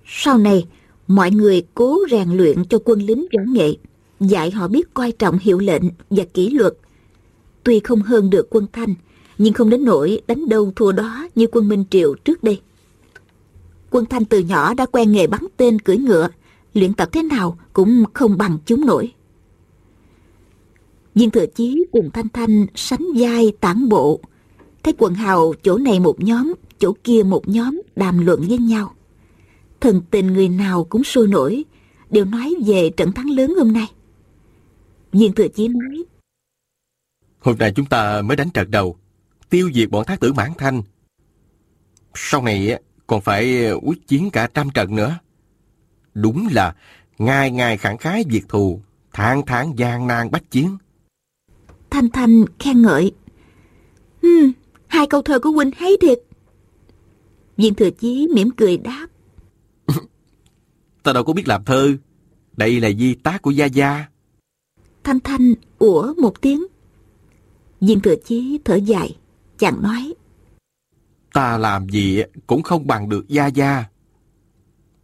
B: Sau này, mọi người cố rèn luyện cho quân lính võ nghệ, dạy họ biết coi trọng hiệu lệnh và kỷ luật. Tuy không hơn được quân Thanh, nhưng không đến nỗi đánh đâu thua đó như quân Minh Triệu trước đây. Quân Thanh từ nhỏ đã quen nghề bắn tên cưỡi ngựa, luyện tập thế nào cũng không bằng chúng nổi. Viên Thừa Chí cùng Thanh Thanh sánh vai tản bộ, thấy quần hào chỗ này một nhóm, chỗ kia một nhóm đàm luận với nhau. Thần tình người nào cũng sôi nổi, đều nói về trận thắng lớn hôm nay. Viên Thừa Chí nói,
C: Hôm nay chúng ta mới đánh trận đầu, tiêu diệt bọn thác tử mãn thanh. Sau này còn phải quyết chiến cả trăm trận nữa. Đúng là ngày ngày khẳng khái diệt thù, tháng tháng gian nan bách chiến.
B: Thanh Thanh khen ngợi. Hmm, hai câu thơ của huynh hay thiệt. Viên Thừa Chí mỉm cười đáp.
C: Ta đâu có biết làm thơ. Đây là di tác của Gia Gia.
B: Thanh Thanh ủa một tiếng. Viên Thừa Chí thở dài, chàng nói.
C: Ta làm gì cũng không bằng được Gia Gia.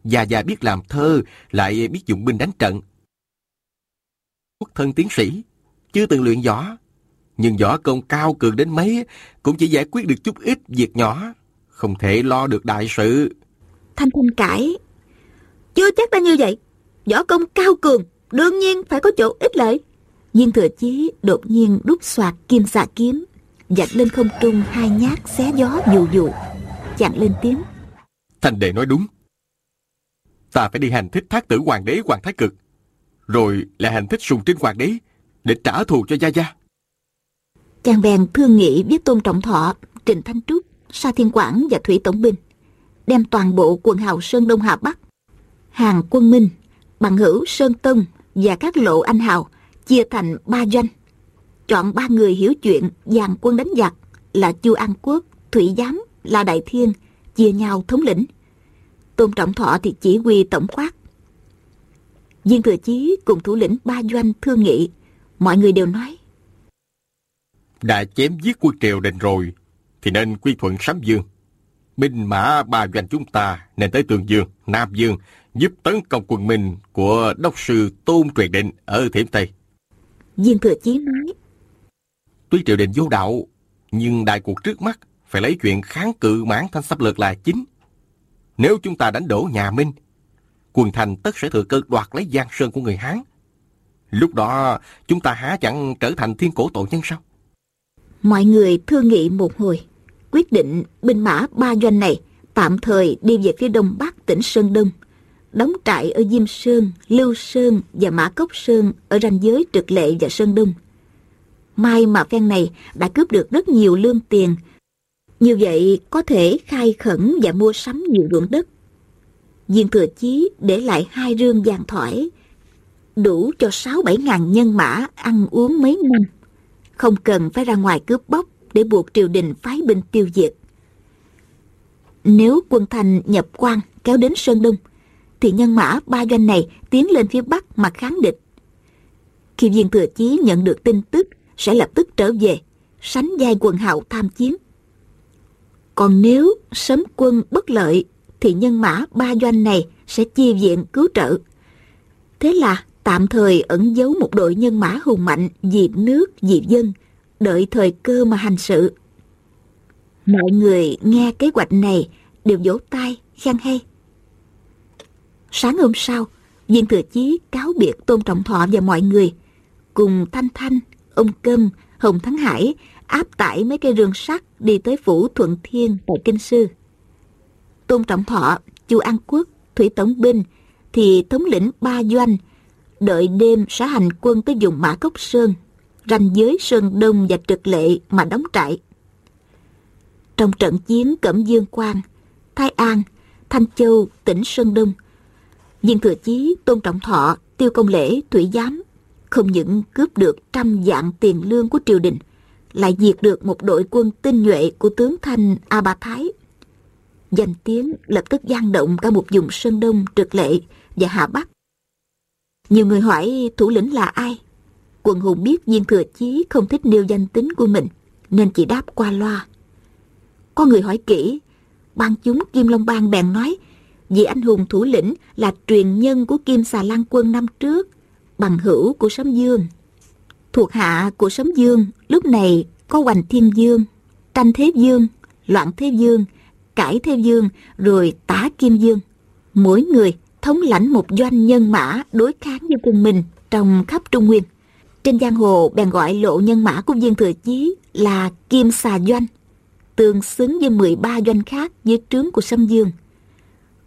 C: Gia Gia biết làm thơ, lại biết dụng binh đánh trận. Quốc thân tiến sĩ, chưa từng luyện võ. Nhưng võ công cao cường đến mấy cũng chỉ giải quyết được chút ít việc nhỏ, không thể lo được đại sự.
B: Thanh Thanh cãi. Chưa chắc đã như vậy. Võ công cao cường, đương nhiên phải có chỗ ích lợi. Viên thừa chí đột nhiên đút soạt kim xà kiếm, dạch lên không trung hai nhát xé gió dù dù. Chặn lên tiếng.
C: Thành đệ nói đúng. Ta phải đi hành thích thác tử hoàng đế Hoàng Thái Cực, rồi lại hành thích sùng trinh hoàng đế để trả thù cho Gia Gia.
B: Chàng bèn thương nghị với Tôn Trọng Thọ, Trịnh Thanh Trúc, Sa Thiên Quảng và Thủy Tổng Binh, đem toàn bộ quần hào Sơn Đông Hà Bắc, hàng quân Minh, bằng hữu Sơn Tông và các lộ anh hào chia thành ba doanh. Chọn ba người hiểu chuyện dàn quân đánh giặc là Chu An Quốc, Thủy Giám, La Đại Thiên, chia nhau thống lĩnh. Tôn Trọng Thọ thì chỉ huy tổng khoát. Viên Thừa Chí cùng thủ lĩnh ba doanh thương nghị, mọi người đều nói
A: đã chém giết quân triều đình rồi, thì nên quy thuận Sám Dương. Binh mã ba doanh chúng ta nên tới Tường Dương, Nam Dương, giúp tấn công quân Minh của đốc sư Tôn Truyền Định ở Thiểm Tây.
B: Viên Thừa Chí nói,
C: Tuy triều đình vô đạo, nhưng đại cuộc trước mắt phải lấy chuyện kháng cự mãn thanh xâm lược là chính. Nếu chúng ta đánh đổ nhà Minh, quần thành tất sẽ thừa cơ đoạt lấy Giang Sơn của người Hán. Lúc đó, chúng ta há chẳng trở thành thiên cổ tội nhân sao?
B: Mọi người thương nghị một hồi, quyết định binh mã ba doanh này tạm thời đi về phía đông bắc tỉnh Sơn Đông, đóng trại ở Diêm Sơn, Lưu Sơn và Mã Cốc Sơn ở ranh giới Trực Lệ và Sơn Đông. May mà phen này đã cướp được rất nhiều lương tiền, như vậy có thể khai khẩn và mua sắm nhiều ruộng đất. Viên Thừa Chí để lại hai rương vàng thỏi, đủ cho sáu bảy ngàn nhân mã ăn uống mấy năm, không cần phải ra ngoài cướp bóc để buộc triều đình phái binh tiêu diệt. Nếu quân thành nhập quan kéo đến Sơn Đông, thì nhân mã ba doanh này tiến lên phía Bắc mà kháng địch. Khi viên thừa chí nhận được tin tức, sẽ lập tức trở về, sánh vai quần hậu tham chiến. Còn nếu sớm quân bất lợi, thì nhân mã ba doanh này sẽ chi viện cứu trợ. Thế là tạm thời ẩn giấu một đội nhân mã hùng mạnh vì nước, vì dân, đợi thời cơ mà hành sự. Mọi người nghe kế hoạch này đều vỗ tay, khen hay. Sáng hôm sau, viên thừa chí cáo biệt Tôn Trọng Thọ và mọi người, cùng Thanh Thanh, ông Câm, Hồng Thắng Hải áp tải mấy cây rương sắt đi tới phủ Thuận Thiên tại Kinh Sư. Tôn Trọng Thọ, Chu An Quốc, Thủy Tổng Binh thì thống lĩnh ba doanh, đợi đêm sẽ hành quân tới vùng Mã Cốc Sơn, ranh giới Sơn Đông và Trực Lệ mà đóng trại. Trong trận chiến Cẩm Dương Quang, Thái An, Thanh Châu, tỉnh Sơn Đông, Viên Thừa Chí, Tôn Trọng Thọ, Tiêu Công Lễ, Thủy Giám không những cướp được trăm dạng tiền lương của triều đình, lại diệt được một đội quân tinh nhuệ của tướng Thanh A Ba Thái. Danh tiếng lập tức gian động cả một vùng Sơn Đông, Trực Lệ và Hà Bắc. Nhiều người hỏi thủ lĩnh là ai? Quần hùng biết Viên Thừa Chí không thích nêu danh tính của mình, nên chỉ đáp qua loa. Có người hỏi kỹ, ban chúng Kim Long Bang bèn nói, vì anh hùng thủ lĩnh là truyền nhân của Kim Xà Lan quân năm trước, bằng hữu của Sấm Dương. Thuộc hạ của Sấm Dương lúc này có Hoành Thiên Dương, Tranh Thế Dương, Loạn Thế Dương, Cải Thế Dương, rồi Tả Kim Dương. Mỗi người thống lãnh một doanh nhân mã đối kháng với quân mình trong khắp Trung Nguyên. Trên giang hồ bèn gọi lộ nhân mã của viên thừa chí là Kim Xà Doanh, tương xứng với 13 doanh khác dưới trướng của Sâm Dương.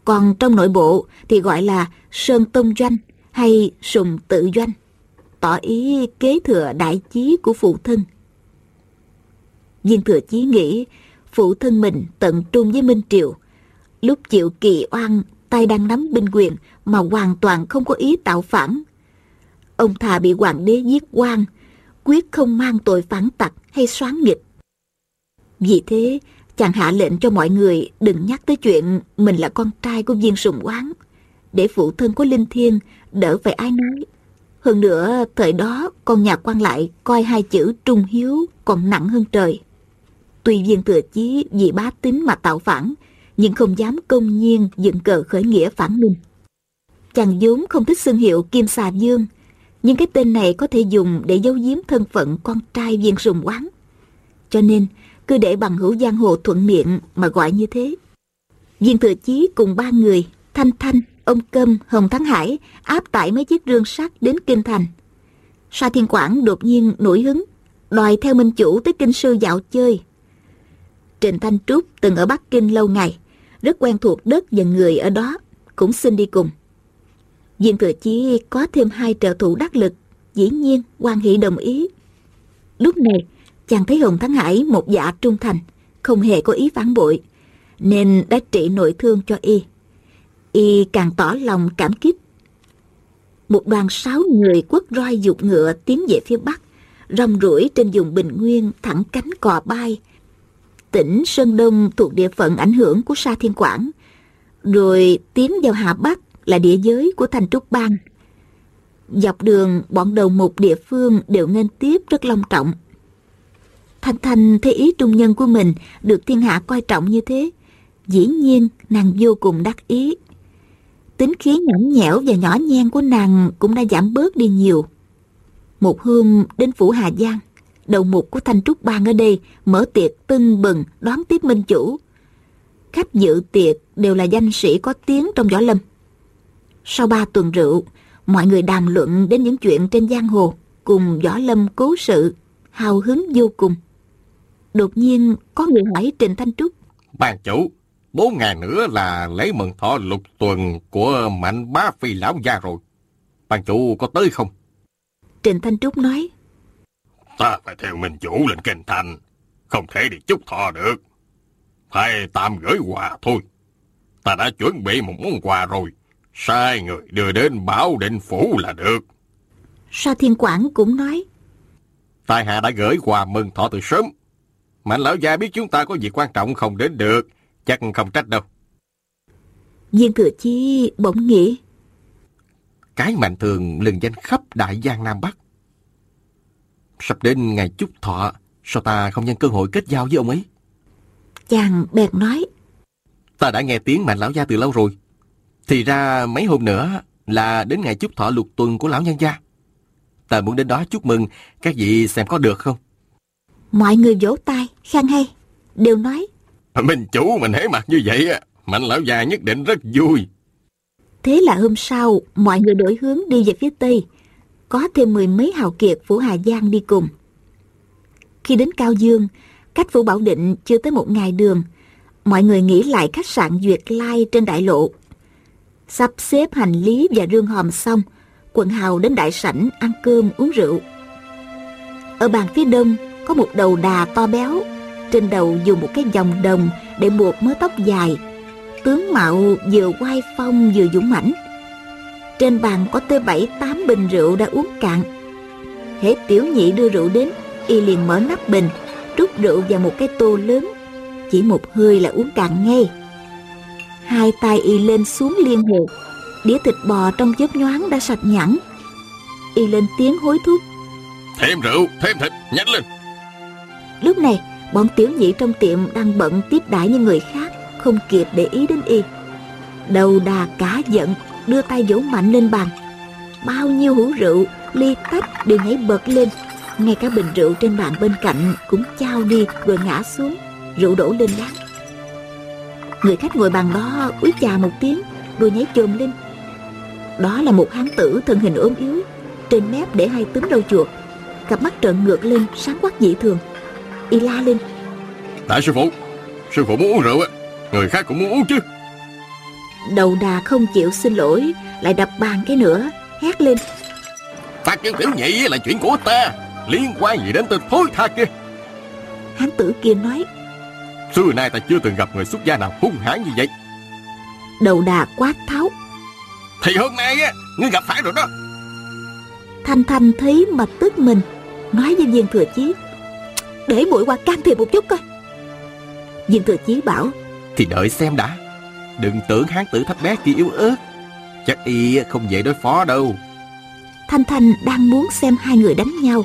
B: Còn trong nội bộ thì gọi là Sơn Tông Doanh hay Sùng Tự Doanh, tỏ ý kế thừa đại chí của phụ thân. Viên thừa chí nghĩ phụ thân mình tận trung với Minh Triệu, Lúc chịu kỳ oan, tay đang nắm binh quyền mà hoàn toàn không có ý tạo phản. Ông thà bị hoàng đế giết quan, quyết không mang tội phản tặc hay xoáng nghịch. Vì thế, chàng hạ lệnh cho mọi người đừng nhắc tới chuyện mình là con trai của viên sùng quán, để phụ thân của Linh Thiên đỡ phải ai nói. Hơn nữa, thời đó con nhà quan lại coi hai chữ trung hiếu còn nặng hơn trời. Tuy viên thừa chí vì bá tính mà tạo phản, nhưng không dám công nhiên dựng cờ khởi nghĩa phản minh. Chàng vốn không thích xương hiệu Kim Xà Dương, nhưng cái tên này có thể dùng để giấu giếm thân phận con trai viên sùng quán. Cho nên, cứ để bằng hữu giang hồ thuận miệng mà gọi như thế. Viên thừa chí cùng ba người, Thanh Thanh, ông Câm, Hồng Thắng Hải áp tải mấy chiếc rương sắt đến Kinh Thành. Sa Thiên Quảng đột nhiên nổi hứng, đòi theo Minh Chủ tới Kinh Sư dạo chơi. Trịnh Thanh Trúc từng ở Bắc Kinh lâu ngày, rất quen thuộc đất và người ở đó, cũng xin đi cùng. diện Thừa Chí có thêm hai trợ thủ đắc lực, dĩ nhiên quan hệ đồng ý. Lúc này, chàng thấy Hồng Thắng Hải một dạ trung thành, không hề có ý phản bội, nên đã trị nội thương cho y. Y càng tỏ lòng cảm kích. Một đoàn sáu người quất roi dục ngựa tiến về phía bắc, rong ruổi trên vùng bình nguyên thẳng cánh cò bay. Tỉnh Sơn Đông thuộc địa phận ảnh hưởng của Sa Thiên Quảng, rồi tiến vào Hà Bắc là địa giới của Thành Trúc Bang. Dọc đường, bọn đầu mục địa phương đều nên tiếp rất long trọng. Thanh Thanh thấy ý trung nhân của mình được thiên hạ coi trọng như thế. Dĩ nhiên, nàng vô cùng đắc ý. Tính khí nhõng nhẽo và nhỏ nhen của nàng cũng đã giảm bớt đi nhiều. Một hôm đến phủ Hà Giang, đầu mục của Thanh Trúc Bang ở đây mở tiệc tưng bừng đón tiếp minh chủ. Khách dự tiệc đều là danh sĩ có tiếng trong võ lâm. Sau ba tuần rượu, mọi người đàm luận đến những chuyện trên giang hồ cùng võ lâm cố sự, hào hứng vô cùng. Đột nhiên có người hỏi Trình Thanh Trúc.
A: Bàn chủ, bốn ngày nữa là lễ mừng thọ lục tuần của mạnh bá phi lão gia rồi. Ban chủ có tới không?
B: Trình Thanh Trúc nói.
A: Ta phải theo minh chủ lên kinh thành. Không thể đi chúc thọ được. Phải tạm gửi quà thôi. Ta đã chuẩn bị một món quà rồi. Sai người đưa đến bảo định phủ là được.
B: Sa Thiên Quảng cũng nói.
A: Tài hạ đã gửi quà mừng thọ từ sớm. Mạnh lão gia biết chúng ta có việc quan trọng không đến được, chắc không trách đâu.
B: Viên Thừa Chi bỗng nghĩ.
C: Cái mạnh thường lừng danh khắp Đại Giang Nam Bắc. Sắp đến ngày chúc thọ, sao ta không nhân cơ hội kết giao với ông ấy?
B: Chàng bèn nói.
C: Ta đã nghe tiếng mạnh lão gia từ lâu rồi. Thì ra mấy hôm nữa là đến ngày chúc thọ lục tuần của lão nhân gia. Ta muốn đến đó chúc mừng, các vị xem có được không?
B: Mọi người vỗ tay, khen hay, đều nói.
A: Mình chủ mình thấy mặt như vậy, mạnh lão già nhất định rất vui.
B: Thế là hôm sau, mọi người đổi hướng đi về phía Tây. Có thêm mười mấy hào kiệt Phủ Hà Giang đi cùng. Khi đến Cao Dương, cách Phủ Bảo Định chưa tới một ngày đường, mọi người nghỉ lại khách sạn Duyệt Lai trên đại lộ. Sắp xếp hành lý và rương hòm xong, quần hào đến đại sảnh ăn cơm uống rượu. Ở bàn phía đông có một đầu đà to béo, trên đầu dùng một cái vòng đồng để buộc mớ tóc dài. Tướng mạo vừa oai phong vừa dũng mãnh. Trên bàn có tới bảy tám bình rượu đã uống cạn. Hễ tiểu nhị đưa rượu đến, y liền mở nắp bình, trút rượu vào một cái tô lớn. Chỉ một hơi là uống cạn ngay. Hai tay y lên xuống liên hồ, đĩa thịt bò trong chớp nhoáng đã sạch nhẵn. Y lên tiếng hối thúc.
A: Thêm rượu, thêm thịt, nhanh lên.
B: Lúc này, bọn tiểu nhị trong tiệm đang bận tiếp đãi như người khác, không kịp để ý đến y. Đầu đà cá giận, đưa tay vỗ mạnh lên bàn. Bao nhiêu hũ rượu, ly tách đều nhảy bật lên. Ngay cả bình rượu trên bàn bên cạnh cũng trao đi rồi ngã xuống, rượu đổ lên lát Người khách ngồi bàn đó úi chà một tiếng, rồi nhảy chồm lên. Đó là một hán tử thân hình ốm yếu, trên mép để hai túm râu chuột, cặp mắt trợn ngược lên sáng quắc dị thường y la lên.
A: Đại sư phụ Sư phụ muốn uống rượu á Người khác cũng muốn uống chứ.
B: Đầu đà không chịu xin lỗi Lại đập bàn cái nữa Hét lên.
A: Ta kêu tiểu nhị là chuyện của ta Liên quan gì đến tên thối tha kia?
B: Hán tử kia nói
A: Xưa nay ta chưa từng gặp người xuất gia nào hung hãn như vậy.
B: Đầu đà quát tháo.
A: Thì hôm nay á Ngươi gặp phải rồi đó.
B: Thanh Thanh thấy mà tức mình Nói với viên thừa chí để muội qua can thiệp một chút coi. Viên thừa chí bảo
C: Thì đợi xem đã. Đừng tưởng hán tử thấp bé kia yếu ớt. Chắc y không dễ đối phó đâu.
B: Thanh Thanh đang muốn xem hai người đánh nhau.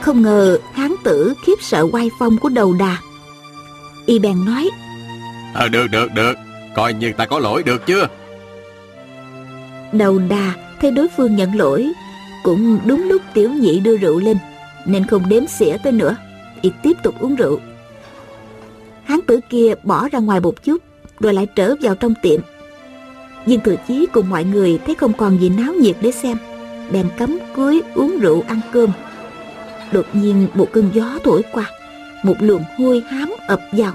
B: Không ngờ hán tử khiếp sợ quay phong của đầu đà. Y bèn nói
A: Ờ được được được. Coi như ta có lỗi được chưa?
B: Đầu đà thấy đối phương nhận lỗi Cũng đúng lúc tiểu nhị đưa rượu lên nên không đếm xỉa tới nữa. Y tiếp tục uống rượu. Hán tử kia bỏ ra ngoài một chút, rồi lại trở vào trong tiệm. Viên thừa chí cùng mọi người thấy không còn gì náo nhiệt để xem, bèn cấm cưới uống rượu ăn cơm. Đột nhiên một cơn gió thổi qua, một luồng hôi hám ập vào.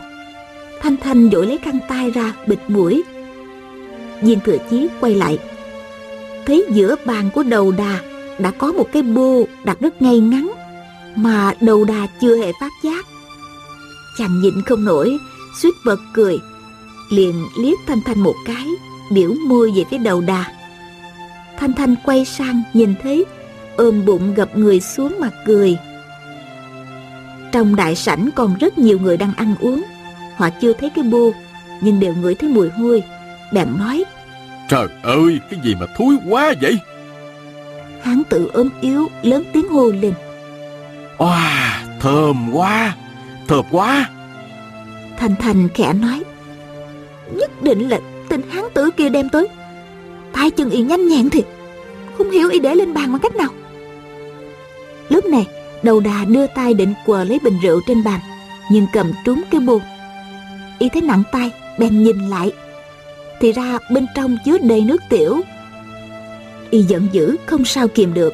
B: Thanh thanh vội lấy khăn tay ra bịt mũi. Viên thừa chí quay lại, thấy giữa bàn của đầu đà đã có một cái bô đặt rất ngay ngắn mà đầu đà chưa hề phát giác. Chàng nhịn không nổi suýt bật cười liền liếc thanh thanh một cái biểu môi về phía đầu đà. Thanh thanh quay sang nhìn thấy ôm bụng gập người xuống mặt cười. Trong đại sảnh còn rất nhiều người đang ăn uống họ chưa thấy cái bô nhưng đều ngửi thấy mùi hôi bèn nói
A: trời ơi cái gì mà thúi quá vậy?
B: Hán tự ốm yếu lớn tiếng hô lên
C: Oà, thơm quá, thơm quá.
B: Thành Thành khẽ nói, nhất định là tên hán tử kia đem tới. Tay chân y nhanh nhẹn thiệt, không hiểu y để lên bàn bằng cách nào. Lúc này, đầu đà đưa tay định quờ lấy bình rượu trên bàn, nhưng cầm trúng cái buồn. Y thấy nặng tay, bèn nhìn lại. Thì ra bên trong chứa đầy nước tiểu. Y giận dữ không sao kìm được,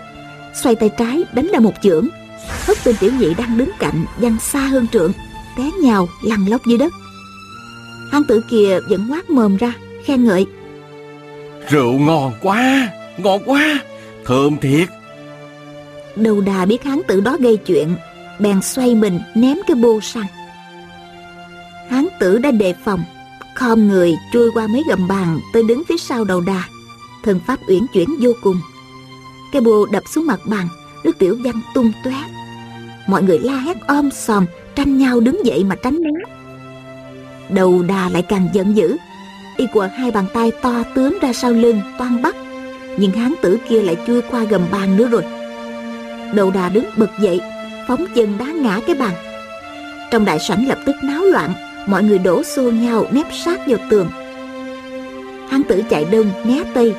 B: xoay tay trái đánh ra một chưởng hất tên tiểu nhị đang đứng cạnh văng xa hơn trượng té nhào lăn lóc dưới đất. Hán tử kia vẫn ngoác mồm ra khen ngợi.
C: Rượu ngon quá ngon quá thơm thiệt.
B: Đầu đà biết hán tử đó gây chuyện bèn xoay mình ném cái bô sang hán tử đã đề phòng khom người chui qua mấy gầm bàn tới đứng phía sau đầu đà. Thân pháp uyển chuyển vô cùng. Cái bồ đập xuống mặt bằng, nước tiểu văng tung tóe. Mọi người la hét om sòm, tranh nhau đứng dậy mà tránh né. Đầu đà lại càng giận dữ, y quờ hai bàn tay to tướng ra sau lưng toan bắt, nhưng hán tử kia lại chui qua gầm bàn nữa rồi. Đầu đà đứng bật dậy, phóng chân đá ngã cái bàn. Trong đại sảnh lập tức náo loạn, mọi người đổ xô nhau nép sát vào tường. Hán tử chạy đông né tây,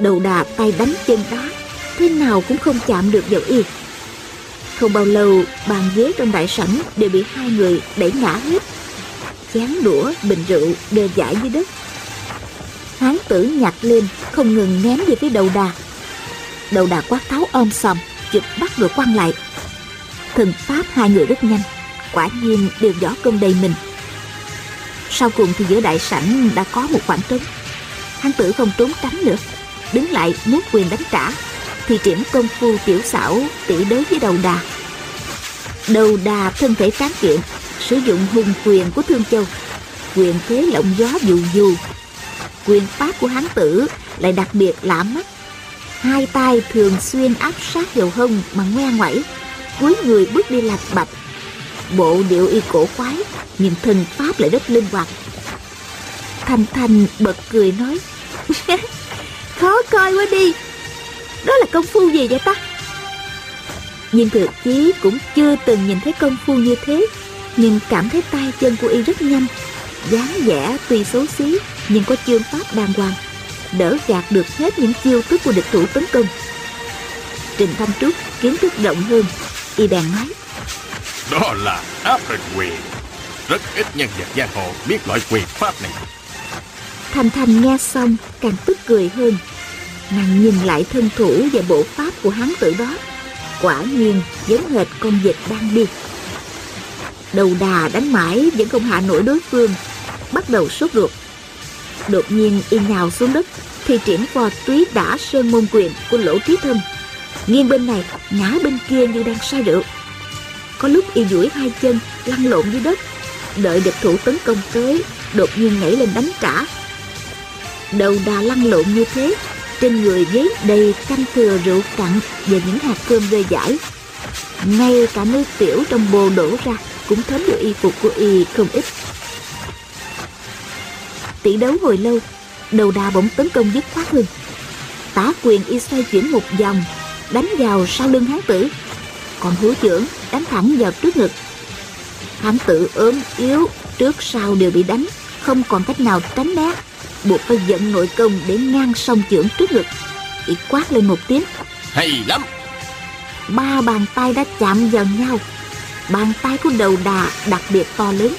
B: đầu đà tay đánh chân đá, thế nào cũng không chạm được vào y. Không bao lâu, bàn ghế trong đại sảnh đều bị hai người đẩy ngã hết. Chén đũa, bình rượu đều giải dưới đất. Hán tử nhặt lên, không ngừng ném về phía đầu đà. Đầu đà quát tháo om sòm, chụp bắt rồi quăng lại. Thần pháp hai người rất nhanh, quả nhiên đều võ công đầy mình. Sau cùng thì giữa đại sảnh đã có một khoảng trống. Hán tử không trốn tránh nữa, đứng lại muốn quyền đánh trả thì triển công phu tiểu xảo tỷ đối với đầu đà. Đầu đà thân thể tráng kiện, sử dụng hùng quyền của thương châu. Quyền thế lộng gió dù dù. Quyền pháp của hán tử lại đặc biệt lạ mắt. Hai tay thường xuyên áp sát vào hông mà ngoe ngoẩy, cuối người bước đi lạch bạch. Bộ điệu y cổ quái, nhưng thân pháp lại rất linh hoạt. Thanh thanh bật cười nói, khó coi quá đi đó là công phu gì vậy ta? Nhưng thực chí cũng chưa từng nhìn thấy công phu như thế nhưng cảm thấy tay chân của y rất nhanh dáng vẻ tuy xấu xí nhưng có chương pháp đàng hoàng đỡ gạt được hết những chiêu thức của địch thủ tấn công. Trình thanh trúc kiến thức rộng hơn y bèn nói
A: đó là áp hình quyền. Rất ít nhân vật giang hồ biết loại quyền pháp này.
B: Thanh thanh nghe xong càng tức cười hơn nàng nhìn lại thân thủ và bộ pháp của hán tử đó. Quả nhiên, giống hệt con vịt đang đi. Đầu đà đánh mãi vẫn không hạ nổi đối phương, bắt đầu sốt ruột. Đột nhiên, y nhào xuống đất thì triển qua túy đã sơn môn quyền của lỗ trí thân. Nghiêng bên này, ngã bên kia như đang say rượu. Có lúc y duỗi hai chân, lăn lộn dưới đất, đợi địch thủ tấn công tới, đột nhiên nhảy lên đánh trả. Đầu đà lăn lộn như thế trên người giấy đầy canh thừa rượu cặn và những hạt cơm rơi rải. Ngay cả nước tiểu trong bồ đổ ra cũng thấm được y phục của y không ít. Tỷ đấu hồi lâu, đầu đà bỗng tấn công dứt khoát hơn. Tả quyền y xoay chuyển một vòng, đánh vào sau lưng hán tử. Còn hứa trưởng đánh thẳng vào trước ngực. Hán tử ốm yếu, trước sau đều bị đánh, không còn cách nào tránh né buộc phải dẫn nội công để ngang song chưởng trước ngực. Y quát lên một tiếng.
A: Hay lắm!
B: Ba bàn tay đã chạm vào nhau. Bàn tay của đầu đà đặc biệt to lớn.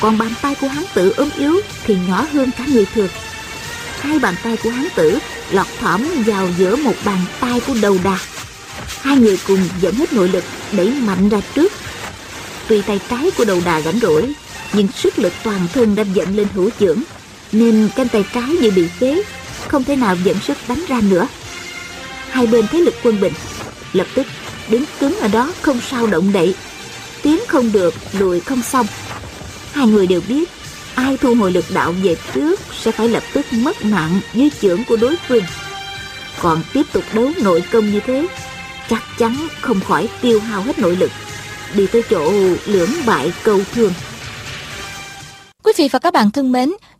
B: Còn bàn tay của hán tử ốm yếu thì nhỏ hơn cả người thường. Hai bàn tay của hán tử lọt thỏm vào giữa một bàn tay của đầu đà. Hai người cùng dẫn hết nội lực đẩy mạnh ra trước. Tuy tay trái của đầu đà rảnh rỗi nhưng sức lực toàn thân đã dẫn lên hữu chưởng nên cánh tay trái như bị phế không thể nào dẫn sức đánh ra nữa. Hai bên thế lực quân bình lập tức đứng cứng ở đó không sao động đậy. Tiến không được lùi không xong. Hai người đều biết ai thu hồi lực đạo về trước sẽ phải lập tức mất mạng dưới chưởng của đối phương. Còn tiếp tục đấu nội công như thế chắc chắn không khỏi tiêu hao hết nội lực đi tới chỗ lưỡng bại câu thương.
D: Quý vị và các bạn thân mến,